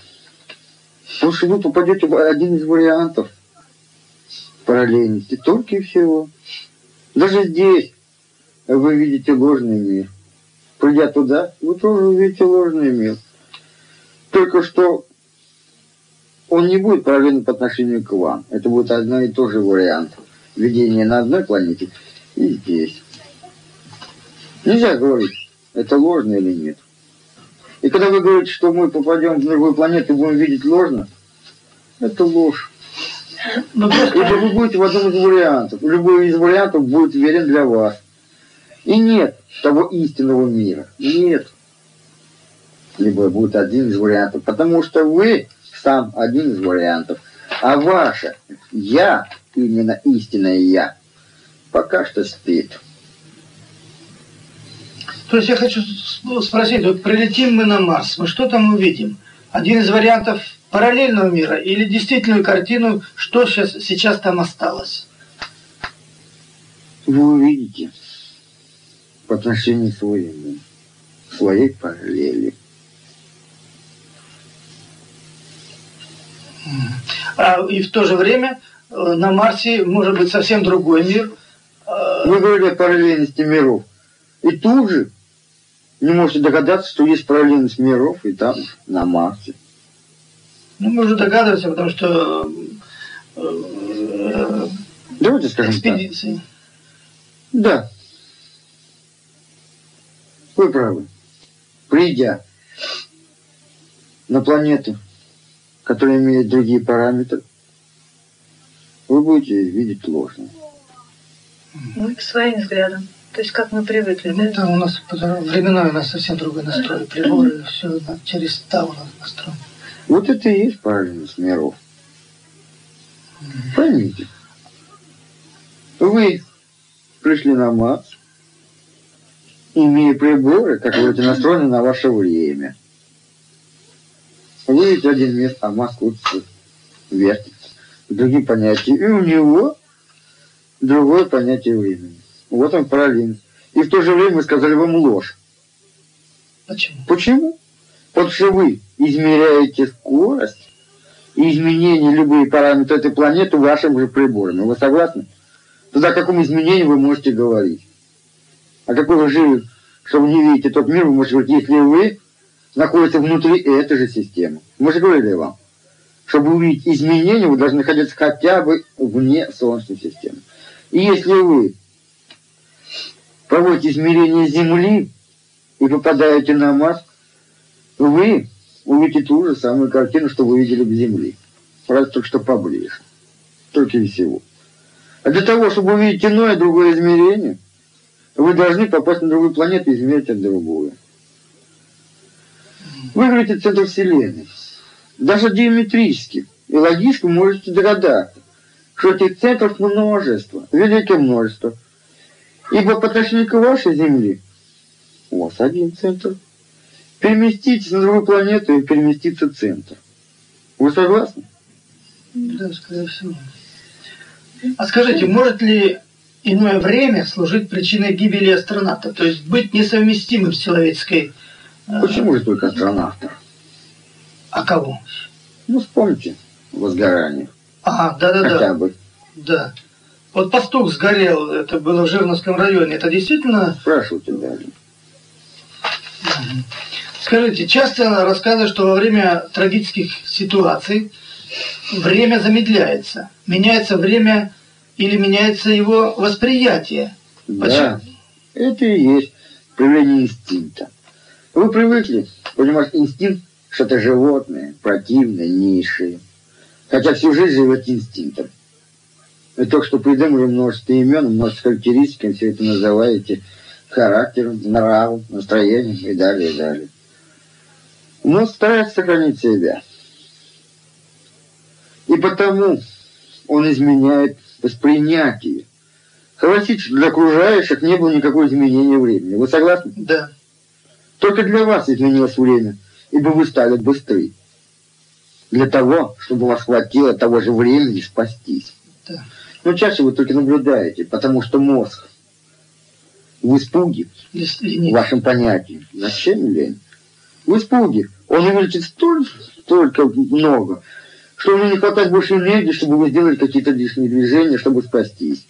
B: Потому что вы попадете в один из вариантов параллельности, только и всего. Даже здесь вы видите ложный мир. Придя туда, вы тоже увидите ложный мир. Только что он не будет параллельно по отношению к вам. Это будет одно и то же вариант. Видение на одной планете и здесь. Нельзя говорить, это ложно или нет. И когда вы говорите, что мы попадем в другую планету и будем видеть ложно, это ложь. Ибо вы будете в одном из вариантов. Любой из вариантов будет верен для вас. И нет того истинного мира. Нет. Либо будет один из вариантов. Потому что вы сам один из вариантов. А ваше «я», именно истинное «я», пока что спит.
A: То есть я хочу спросить, вот прилетим мы на Марс, мы что там увидим? Один из вариантов параллельного мира или действительную картину, что сейчас, сейчас там осталось?
B: Вы увидите по отношению к своему, своей параллели.
A: А, и в то же время э, на Марсе может быть совсем другой мир.
B: А, Вы говорили о параллельности миров. И тут же не можете догадаться, что есть параллельность миров и там, на Марсе.
A: Ну, мы уже догадываемся, потому что э,
B: Давайте скажем экспедиции. Так. Да. Вы правы. Придя на планету, которая имеет другие параметры, вы будете видеть ложное.
C: Мы к своим взглядам. То есть как мы привыкли, ну,
A: да? Там у нас временной у нас совсем другой настрой. Приборы, все через ста у нас настроено.
B: Вот это и есть правильность миров. Поймите. Вы пришли на Марс, имея приборы, как говорите, настроены на ваше время. Вы видите один место, а Марс крутится, вертится. Другие понятия. И у него другое понятие времени. Вот он параллельно. И в то же время мы сказали вам ложь.
A: Почему?
B: Почему? Что вы измеряете скорость и любые параметры этой планеты вашим же прибором. Вы согласны? Тогда о каком изменении вы можете говорить? А какой вы живы, что вы не видите тот мир, вы можете говорить, если вы находитесь внутри этой же системы. Мы же говорили вам, чтобы увидеть изменения, вы должны находиться хотя бы вне Солнечной системы. И если вы проводите измерение Земли и попадаете на Марс, вы увидите ту же самую картину, что вы видели в Земле. Только что поближе. Только и всего. А для того, чтобы увидеть иное, другое измерение, вы должны попасть на другую планету и измерить от другую. Вы говорите центр Вселенной. Даже диаметрически и логически можете догадаться, что этих центров множество, великое множество. Ибо по отношению к вашей Земле у вас один центр. Переместитесь на другую планету и переместится центр. Вы согласны?
A: Да, скорее всего. А скажите, может ли иное время служить причиной гибели астронавта, то есть быть несовместимым с человеческой...
B: Э, Почему же только астронавтов?
A: А кого?
B: Ну, вспомните возгорание.
A: А, да-да-да.
B: Хотя бы.
A: Да. Вот пастух сгорел, это было в Жирновском районе. Это действительно...
B: Спрашивайте далее.
A: Скажите, часто рассказывают, что во время трагических ситуаций время замедляется. Меняется время или меняется его восприятие.
B: Да, Почему? это и есть проявление инстинкта. Вы привыкли, понимаешь, инстинкт что-то животное, противное, низшее. Хотя всю жизнь живет инстинктом. Вы только что придумали множество имен, множество характеристик, все это называете характером, нравом, настроением и далее, и далее. Но старается сохранить себя. И потому он изменяет воспринятие. Согласитесь, для окружающих не было никакого изменения времени. Вы согласны?
A: Да.
B: Только для вас изменилось время, ибо вы стали быстрее. Для того, чтобы вас хватило того же времени спастись.
A: Да.
B: Но чаще вы только наблюдаете, потому что мозг в испуге, в вашем понятии. Зачем лень? В испуге. Он увеличит столько, столько много, что ему не хватает больше энергии, чтобы вы сделали какие-то лишние движения, чтобы спастись.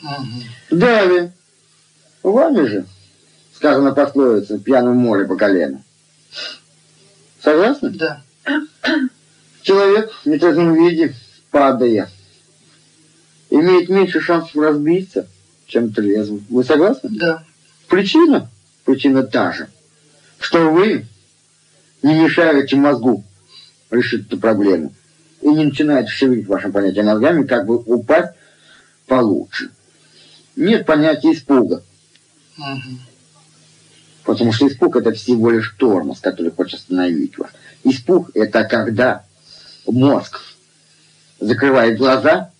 A: Угу.
B: Далее. Вами же, сказано пословица, пьяном море по колено. Согласны?
A: Да.
B: Человек в нетрезвом виде, падая, имеет меньше шансов разбиться, чем трезвый. Вы согласны?
A: Да.
B: Причина? Причина та же. Что вы не мешаете мозгу решить эту проблему. И не начинаете шевелить вашим понятием мозгами, как бы упасть получше. Нет понятия испуга.
A: Угу.
B: Потому что испуг это всего лишь тормоз, который хочет остановить вас. Испуг это когда мозг закрывает глаза.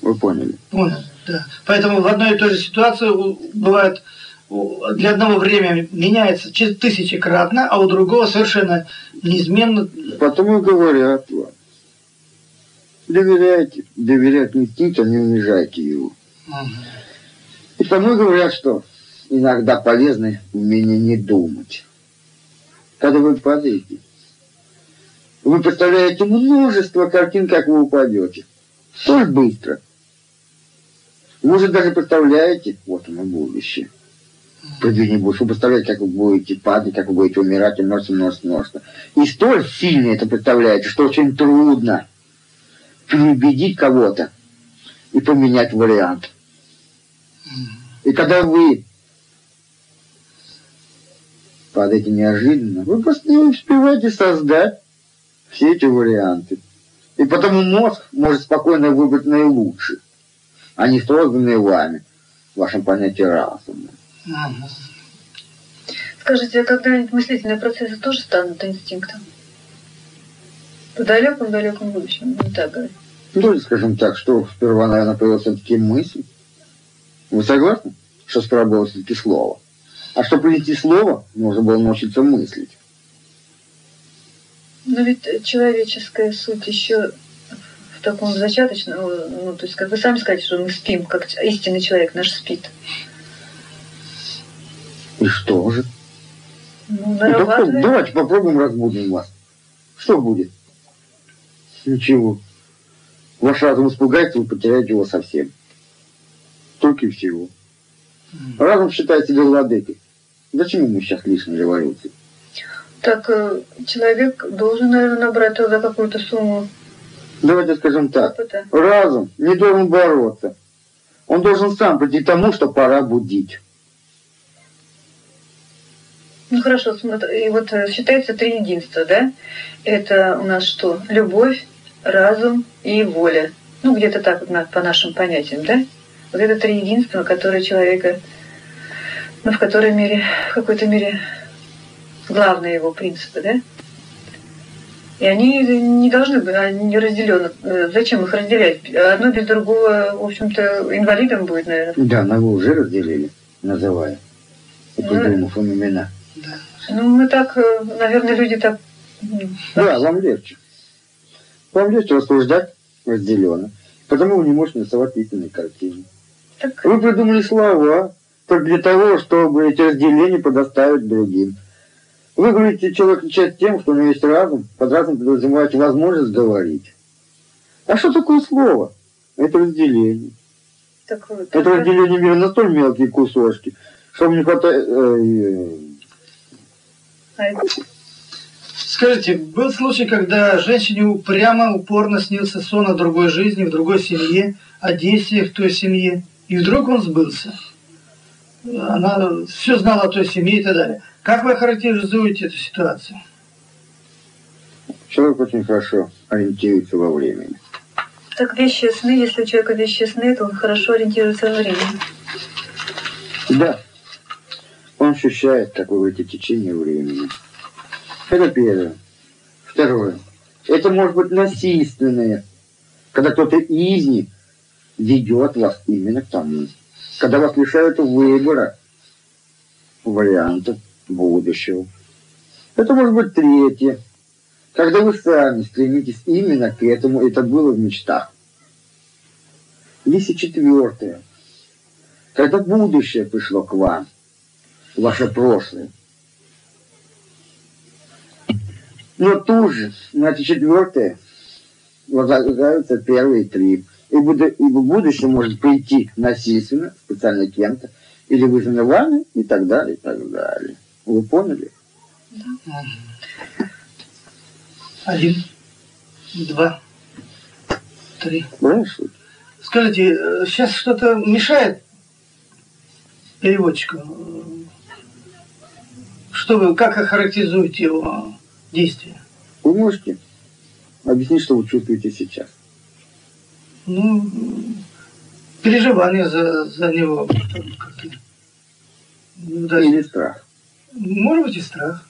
B: Вы поняли?
A: Понял, да. Поэтому в одной и той же ситуации бывает для одного время меняется тысячекратно, а у другого совершенно неизменно.
B: Потому и говорят вам. Доверяйте, доверять инстинкту, не унижайте его.
A: Угу.
B: И потому говорят, что иногда полезно умение не думать. Когда вы падаете, вы представляете множество картин, как вы упадете. Столь быстро. Вы уже даже представляете, вот оно будущее. Будущего. Вы представляете, как вы будете падать, как вы будете умирать и множиться, множиться, множиться. И столь сильно это представляете, что очень трудно переубедить кого-то и поменять вариант. И когда вы падаете неожиданно, вы просто не успеваете создать все эти варианты. И потому мозг может спокойно выбрать наилучший, а не созданные вами, в вашем понятии разума.
C: Скажите, а когда-нибудь мыслительные процессы тоже станут инстинктом? В далеком-далеком будущем, не так говорить.
B: Ну, скажем так, что сперва, наверное, появилась все-таки мысль. Вы согласны, что сперва было все-таки слово? А чтобы принести слово, нужно было научиться мыслить.
C: Но ведь человеческая суть еще в таком зачаточном, ну, то есть, как вы сами сказали, что мы спим, как истинный человек наш спит.
B: И что же?
C: Ну, ну
B: давайте попробуем разбудим вас. Что будет? Ничего. Ваш разум испугается, вы потеряете его совсем. Только и всего. Разум считает себя владыкой. Зачем ему сейчас лишней революции?
C: Так э, человек должен, наверное, набрать тогда какую-то сумму.
B: Давайте скажем так. Опыта. Разум не должен бороться. Он должен сам прийти к тому, что пора будить.
C: Ну хорошо, и вот э, считается три единства, да? Это у нас что? Любовь, разум и воля. Ну, где-то так вот по нашим понятиям, да? Вот это три единства, которые человека, ну, в которой мере, в какой-то мере главные его принципы, да? И они не должны быть, они разделены. Э, зачем их разделять? Одно без другого, в общем-то, инвалидом будет, наверное.
B: Да, но вы уже разделили, называя. И придумав им имена.
C: Да. Ну, мы так, э, наверное, люди так...
B: Да, вам легче. Вам легче рассуждать разделенно. Потому вы не можете нарисовать истинные картины. Так... Вы придумали слова только для того, чтобы эти разделения предоставить другим. Вы говорите, человек отличается тем, что у него есть разум, под разум подразумеваете возможность говорить. А что такое слово? Это разделение. Так, так, это разделение мира на столь мелкие кусочки, что мне хватает... Э,
A: Скажите, был случай, когда женщине упрямо, упорно снился сон о другой жизни, в другой семье, о действиях той семьи, и вдруг он сбылся. Она все знала о той семье и так далее. Как вы характеризуете эту ситуацию?
B: Человек очень хорошо ориентируется во времени.
C: Так вещи сны, если у человека вещи сны, то он хорошо ориентируется во времени.
B: Да. Он ощущает, вы говорите, течение времени. Это первое. Второе. Это может быть насильственное, когда кто-то из них ведет вас именно к тому. Когда вас лишают выбора вариантов будущего. Это может быть третье. Когда вы сами стремитесь именно к этому, это было в мечтах. Есть и четвертое. Когда будущее пришло к вам, ваше прошлое. Но тут же, на четвертое, возлагаются первые три. Ибо, ибо будущее может прийти насильственно, специально кем-то, или вызвано вами, и так далее, и так далее. Вы поняли?
A: Да. Один, два, три.
B: Знаешь,
A: Скажите, сейчас что-то мешает переводчику? Что вы, как охарактеризуете его действия?
B: Вы можете объяснить, что вы чувствуете сейчас?
A: Ну, переживания за, за него.
B: Или страх.
A: Может быть и страх.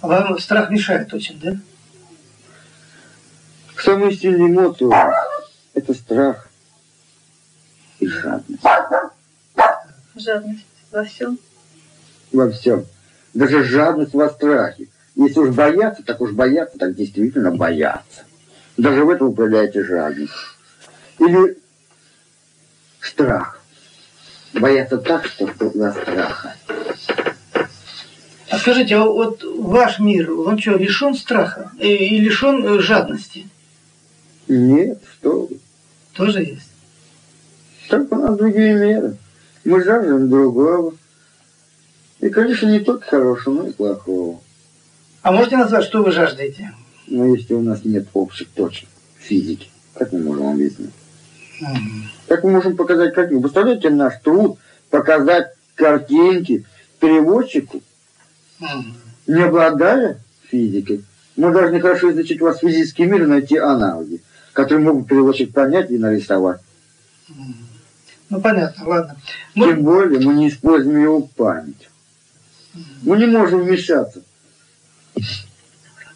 A: А вам страх мешает очень, да?
B: Самые сильные эмоции – это страх и жадность.
C: Жадность во всем?
B: Во всем. Даже жадность во страхе. Если уж бояться, так уж бояться, так действительно бояться. Даже в этом управляете жадность. Или страх. Бояться так, что за страха.
A: А скажите, а вот ваш мир, он что, лишен страха и лишен э, жадности?
B: Нет, что вы.
A: Тоже есть?
B: Только у нас другие меры. Мы жаждем другого. И, конечно, не только хорошего, но и плохого.
A: А можете назвать, что вы жаждете?
B: Но если у нас нет общих точек физики, как мы можем объяснить? Mm. Как мы можем показать картинку? Представляете наш труд показать картинки переводчику, mm. не обладая физикой. Мы должны хорошо изучить вас физический мир и найти аналоги, которые могут переводчик понять и нарисовать.
A: Ну, понятно, ладно.
B: Мы... Тем более мы не используем его память. Мы не можем вмешаться.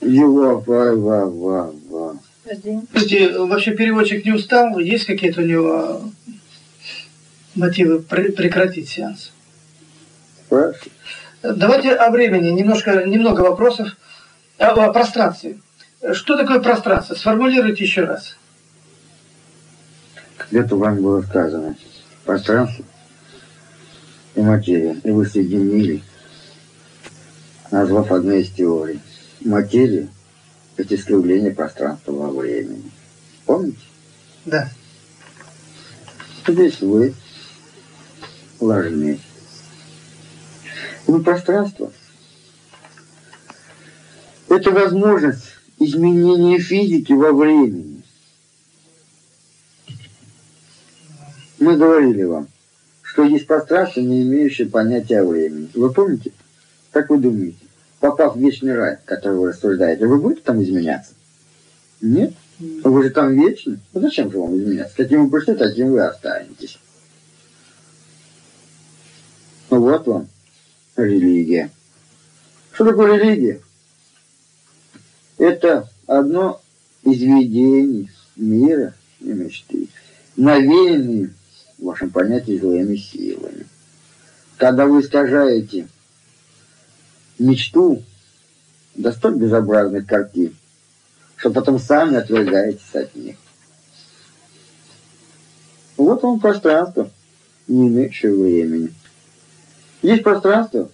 B: Его, ва, ва, ва, ва.
A: Подожди, вообще переводчик не устал? Есть какие-то у него мотивы прекратить сеанс?
B: Спрашивай.
A: Давайте о времени. Немножко, немного вопросов. О, о пространстве. Что такое пространство? Сформулируйте еще раз.
B: Где-то вам было сказано. Пространство и материя. И вы соединили назвав одну из теорий. Материя – это искривление пространства во времени. Помните?
A: Да.
B: Здесь вы ложны. Ну, пространство – это возможность изменения физики во времени. Мы говорили вам, что есть пространство, не имеющее понятия времени. Вы помните? Как вы думаете, попав в вечный рай, который вы рассуждаете, вы будете там изменяться? Нет? Вы же там вечны. Ну зачем же вам изменяться? Каким вы пришли, таким вы останетесь. Ну вот вам религия. Что такое религия? Это одно из видений мира и мечты, навеянные в вашем понятии злыми силами. Когда вы искажаете мечту до столь безобразных картин, что потом сами отвергаетесь от них. Вот вам пространство, не имеющее времени. Есть пространство,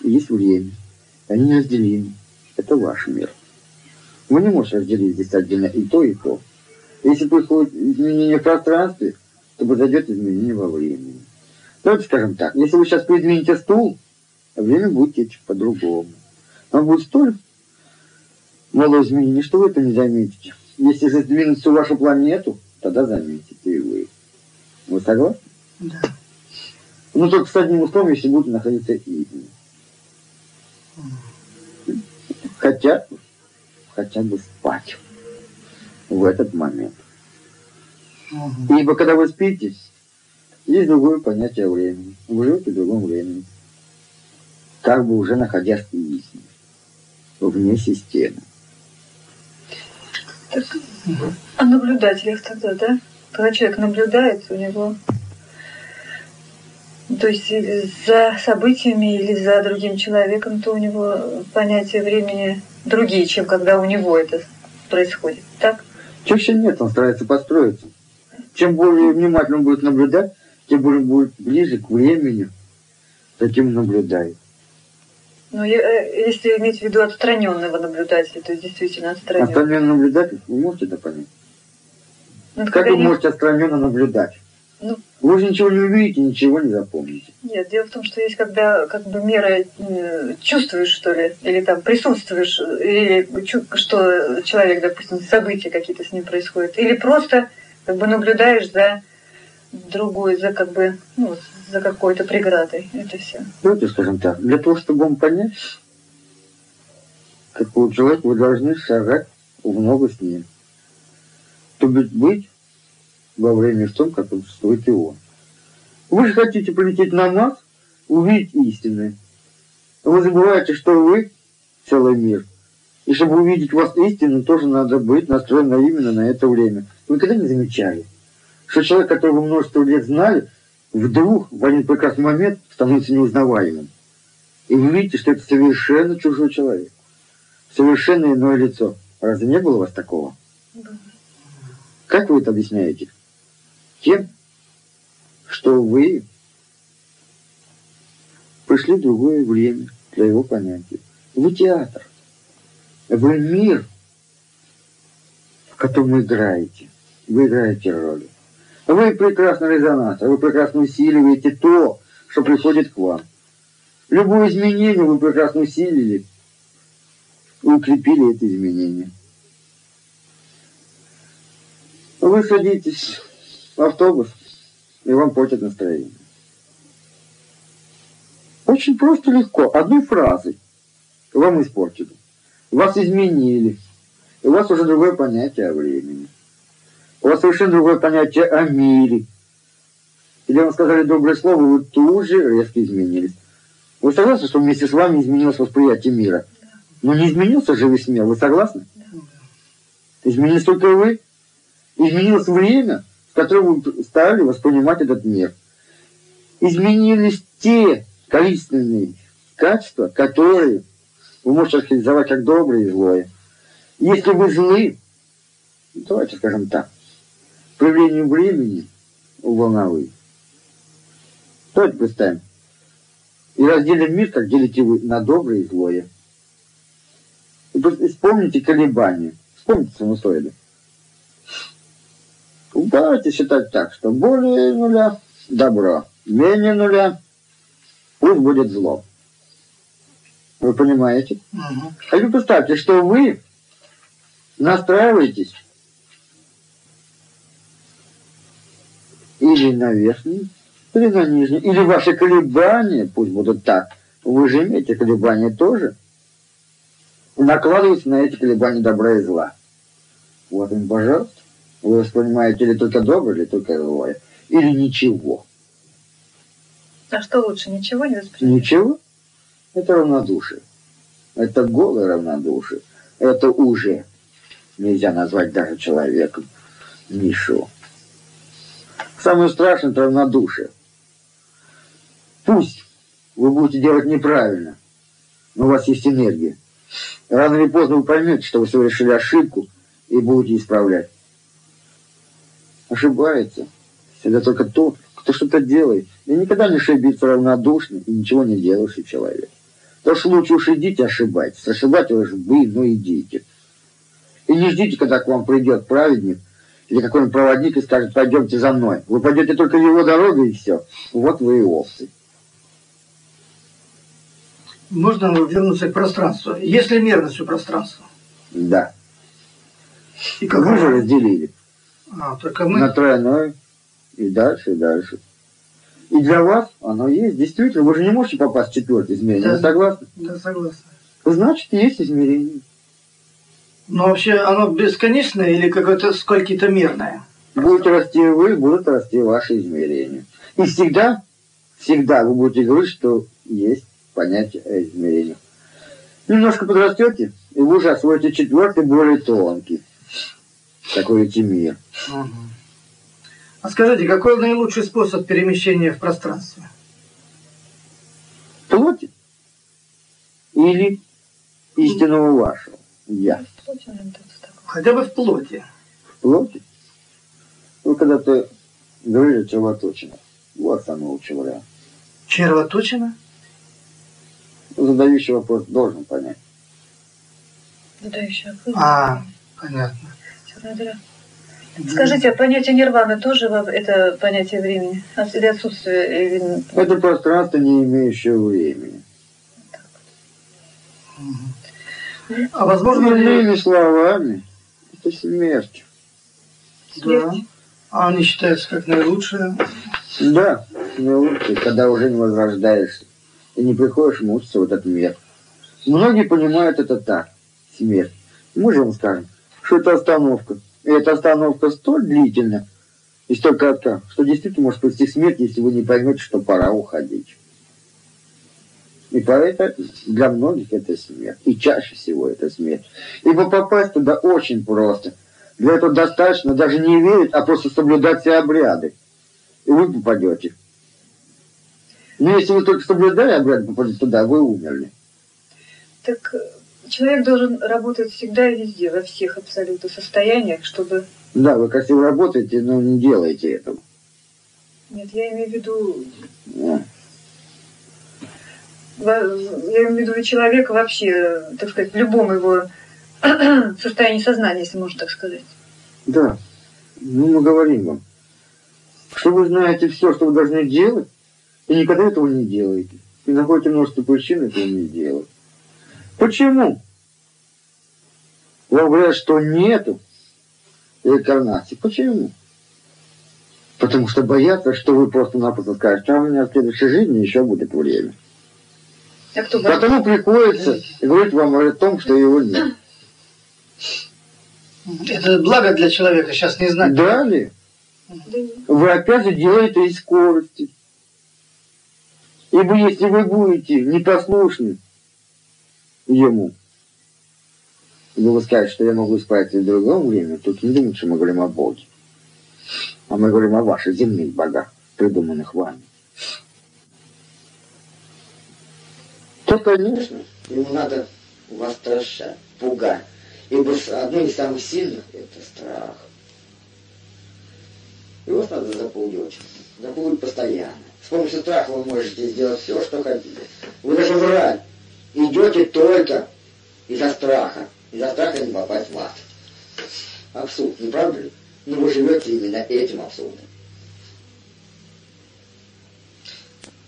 B: есть время. Они неразделимы. Это ваш мир. Вы не можете разделить здесь отдельно и то, и то. Если происходит изменение в пространстве, то произойдет изменение во времени. Давайте скажем так, если вы сейчас измените стул, время будет течь по-другому. Оно будет столь мало изменений, что вы это не заметите. Если же сдвинуть всю вашу планету, тогда заметите и вы. Вы согласны?
A: Да.
B: Ну, только с одним условием, если будете находиться изнутри. Хотя, хотя бы спать в этот момент. Угу. Ибо когда вы спите, есть другое понятие времени. Вы живете в другом времени как бы уже находясь вне, вне системы.
C: Так, о наблюдателях тогда, да? Когда человек наблюдает, у него... То есть за событиями или за другим человеком, то у него понятие времени другие, чем когда у него это происходит, так?
B: Чаще нет, он старается построиться. Чем более внимательно он будет наблюдать, тем более будет ближе к времени, таким наблюдает.
C: Ну, э, если иметь в виду отстраненного наблюдателя, то есть действительно отстраненный.
B: Отстраненный наблюдатель, вы можете это понять? Ну, как вы не... можете отстраненно наблюдать? Ну, вы же ничего не увидите, ничего не запомните.
C: Нет, дело в том, что есть, когда как бы меры э, чувствуешь, что ли, или там присутствуешь, или что человек, допустим, события какие-то с ним происходят, или просто как бы наблюдаешь за другой, за как бы, ну, за какой-то преградой. Это все.
B: Давайте скажем так. Для того, чтобы вам понять, какого человека вы должны шагать в ногу с ним. То быть, быть во время в том, как существует его. Вы же хотите полететь на нас, увидеть истины. Вы забываете, что вы целый мир. И чтобы увидеть вас истину, тоже надо быть настроенным именно на это время. Вы никогда не замечали, что человек, которого множество лет знали, вдруг в один прекрасный момент становится неузнаваемым. И вы видите, что это совершенно чужой человек. Совершенно иное лицо. Разве не было у вас такого? Да. Как вы это объясняете? Тем, что вы пришли в другое время для его понятия. Вы театр. Вы мир, в котором вы играете. Вы играете роли. Вы прекрасно резонатор, вы прекрасно усиливаете то, что приходит к вам. Любое изменение вы прекрасно усилили и укрепили это изменение. Вы садитесь в автобус, и вам портят настроение. Очень просто легко. Одной фразой вам испортили. Вас изменили. И у вас уже другое понятие о времени. У вас совершенно другое понятие о мире. Или вам сказали доброе слово, вы тут же резко изменились. Вы согласны, что вместе с вами изменилось восприятие мира? Но не изменился же весь мир, вы согласны? Изменились только вы. Изменилось время, в котором вы стали воспринимать этот мир. Изменились те количественные качества, которые вы можете характеризовать как добрые и злое. Если вы злы, давайте скажем так, проявлению времени у волновой, давайте представим, и разделим мир, как делите вы на доброе и злое. И вспомните колебания. Вспомните синусоиды. Давайте считать так, что более нуля – добро, менее нуля – пусть будет зло. Вы понимаете? Угу. А вы представьте, что вы настраиваетесь или на верхний, или на нижний, или ваши колебания, пусть будут так, вы же имеете колебания тоже, накладываются на эти колебания добра и зла. Вот им, пожалуйста. Вы воспринимаете или только доброе, или только злое, или ничего.
C: А что лучше, ничего не воспринимать?
B: Ничего. Это равнодушие. Это голое равнодушие. Это уже нельзя назвать даже человеком. Ничего. Самое страшное – равнодушие. Пусть вы будете делать неправильно, но у вас есть энергия. Рано или поздно вы поймете, что вы совершили ошибку и будете исправлять. Ошибается всегда только тот, кто что-то делает. И никогда не ошибиться равнодушно и ничего не делающий человек. То что лучше уж идите ошибайтесь. Ошибать уж вы, ну идите. И не ждите, когда к вам придет праведник или какой-нибудь проводник и скажет, пойдемте за мной. Вы пойдете только его дорогой и все. Вот вы и овцы.
A: Можно вернуться к пространству. Есть ли мерность у пространства?
B: Да. И как мы же разделили.
A: А, только мы...
B: На тройной и дальше, и дальше. И для вас оно есть. Действительно, вы же не можете попасть в четвертое измерение. Да, вы согласны?
A: Да, согласен.
B: Значит, есть измерение.
A: Но вообще оно бесконечное или какое-то сколько-то мерное?
B: Будете расти вы, будут расти ваши измерения. И всегда, всегда вы будете говорить, что есть понятие о измерениях. Немножко подрастете, и вы уже освоите четвертый, более тонкий. Такой эти мир. Угу.
A: А скажите, какой наилучший способ перемещения в пространстве?
B: Плоть или истинного вашего я.
A: Хотя бы в плоти.
B: В плоти? Ну, когда ты говоришь червоточина, вот самый лучший вариант.
A: Червоточина?
B: Задающий вопрос должен понять.
C: Задающий вопрос?
A: А, понятно.
C: Скажите, а понятие нирваны тоже это понятие времени? Или отсутствие?
B: Это пространство, не имеющее времени.
A: А возможно
B: Иными словами, это смерть.
A: Да. А они считаются как наилучшее?
B: Да, наилучшее, когда уже не возрождаешься. И не приходишь мучиться в этот мир. Многие понимают это так, смерть. Мы же вам скажем, что это остановка. И эта остановка столь длительна и столь кратка, что действительно может привести к смерти, если вы не поймете, что пора уходить. И поэтому для многих это смерть. И чаще всего это смерть. Ибо попасть туда очень просто. Для этого достаточно даже не верить, а просто соблюдать все обряды. И вы попадете. Но если вы только соблюдая обряды попадете туда, вы умерли.
C: Так человек должен работать всегда и везде, во всех абсолютно состояниях, чтобы...
B: Да, вы красиво работаете, но не делаете этого.
C: Нет, я имею в виду... Да. Я имею в виду человека вообще, так сказать, в любом его (clears throat) состоянии сознания, если можно так сказать.
B: Да, ну мы говорим вам. что вы знаете все, что вы должны делать, и никогда этого не делаете. И находите множество причин этого не делать. Почему? Вам говорят, что нету реинкарнации. Почему? Потому что боятся, что вы просто-напросто скажете, а у меня в следующей жизни еще будет время. А Потому приходится говорить вам о том, что его нет.
A: Это благо для человека, сейчас не знать.
B: Далее. Вы опять же делаете из скорости. Ибо если вы будете непослушны ему, и вы скажете, что я могу исправиться в другом времени, тут не думайте, что мы говорим о Боге. А мы говорим о ваших земных богах, придуманных вами. То, конечно, ему надо вас страшать, пугать. Ибо одно из самых сильных – это страх. Его надо запугивать. Запугивать постоянно. С помощью страха вы можете сделать все, что хотите. Вы даже в рай идете только из-за страха. Из-за страха не попасть в ад. Абсурд, не правда ли? Но вы живете именно этим абсурдом.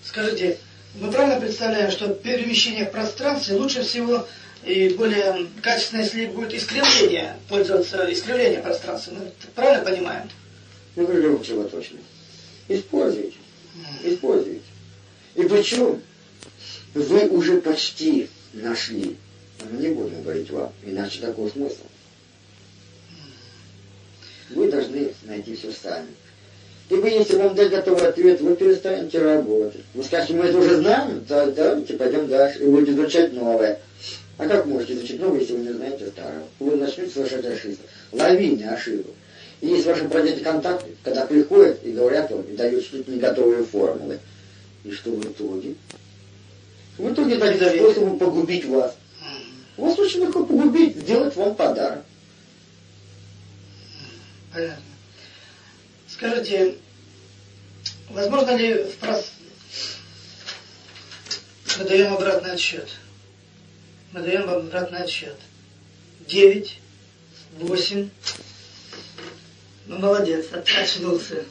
A: Скажите, мы правильно представляем, что перемещение в пространстве лучше всего и более качественно, если будет искривление, пользоваться искривлением пространства. Мы правильно понимаем?
B: Ну, говорю, чего точно. Используйте. Используйте. И причем вы уже почти нашли. Но не будем говорить вам, иначе такой смысл. Вы должны найти все сами. Ибо если вам дать готовый ответ, вы перестанете работать. Вы скажете, мы это уже знаем, то давайте пойдем дальше. И будете изучать новое. А как можете изучить новое, если вы не знаете старого? Вы начнете совершать ошибки. Лавине ошибок. И если ваши пройдете контакты, когда приходят и говорят вам, и дают чуть не готовые формулы. И что в итоге? В итоге дать способом погубить вас. Вас очень легко погубить, сделать вам подарок.
A: Понятно. Скажите, возможно ли в прос... мы даем обратный отсчет? Мы даем обратный отсчет. Девять, восемь, ну молодец, очнулся.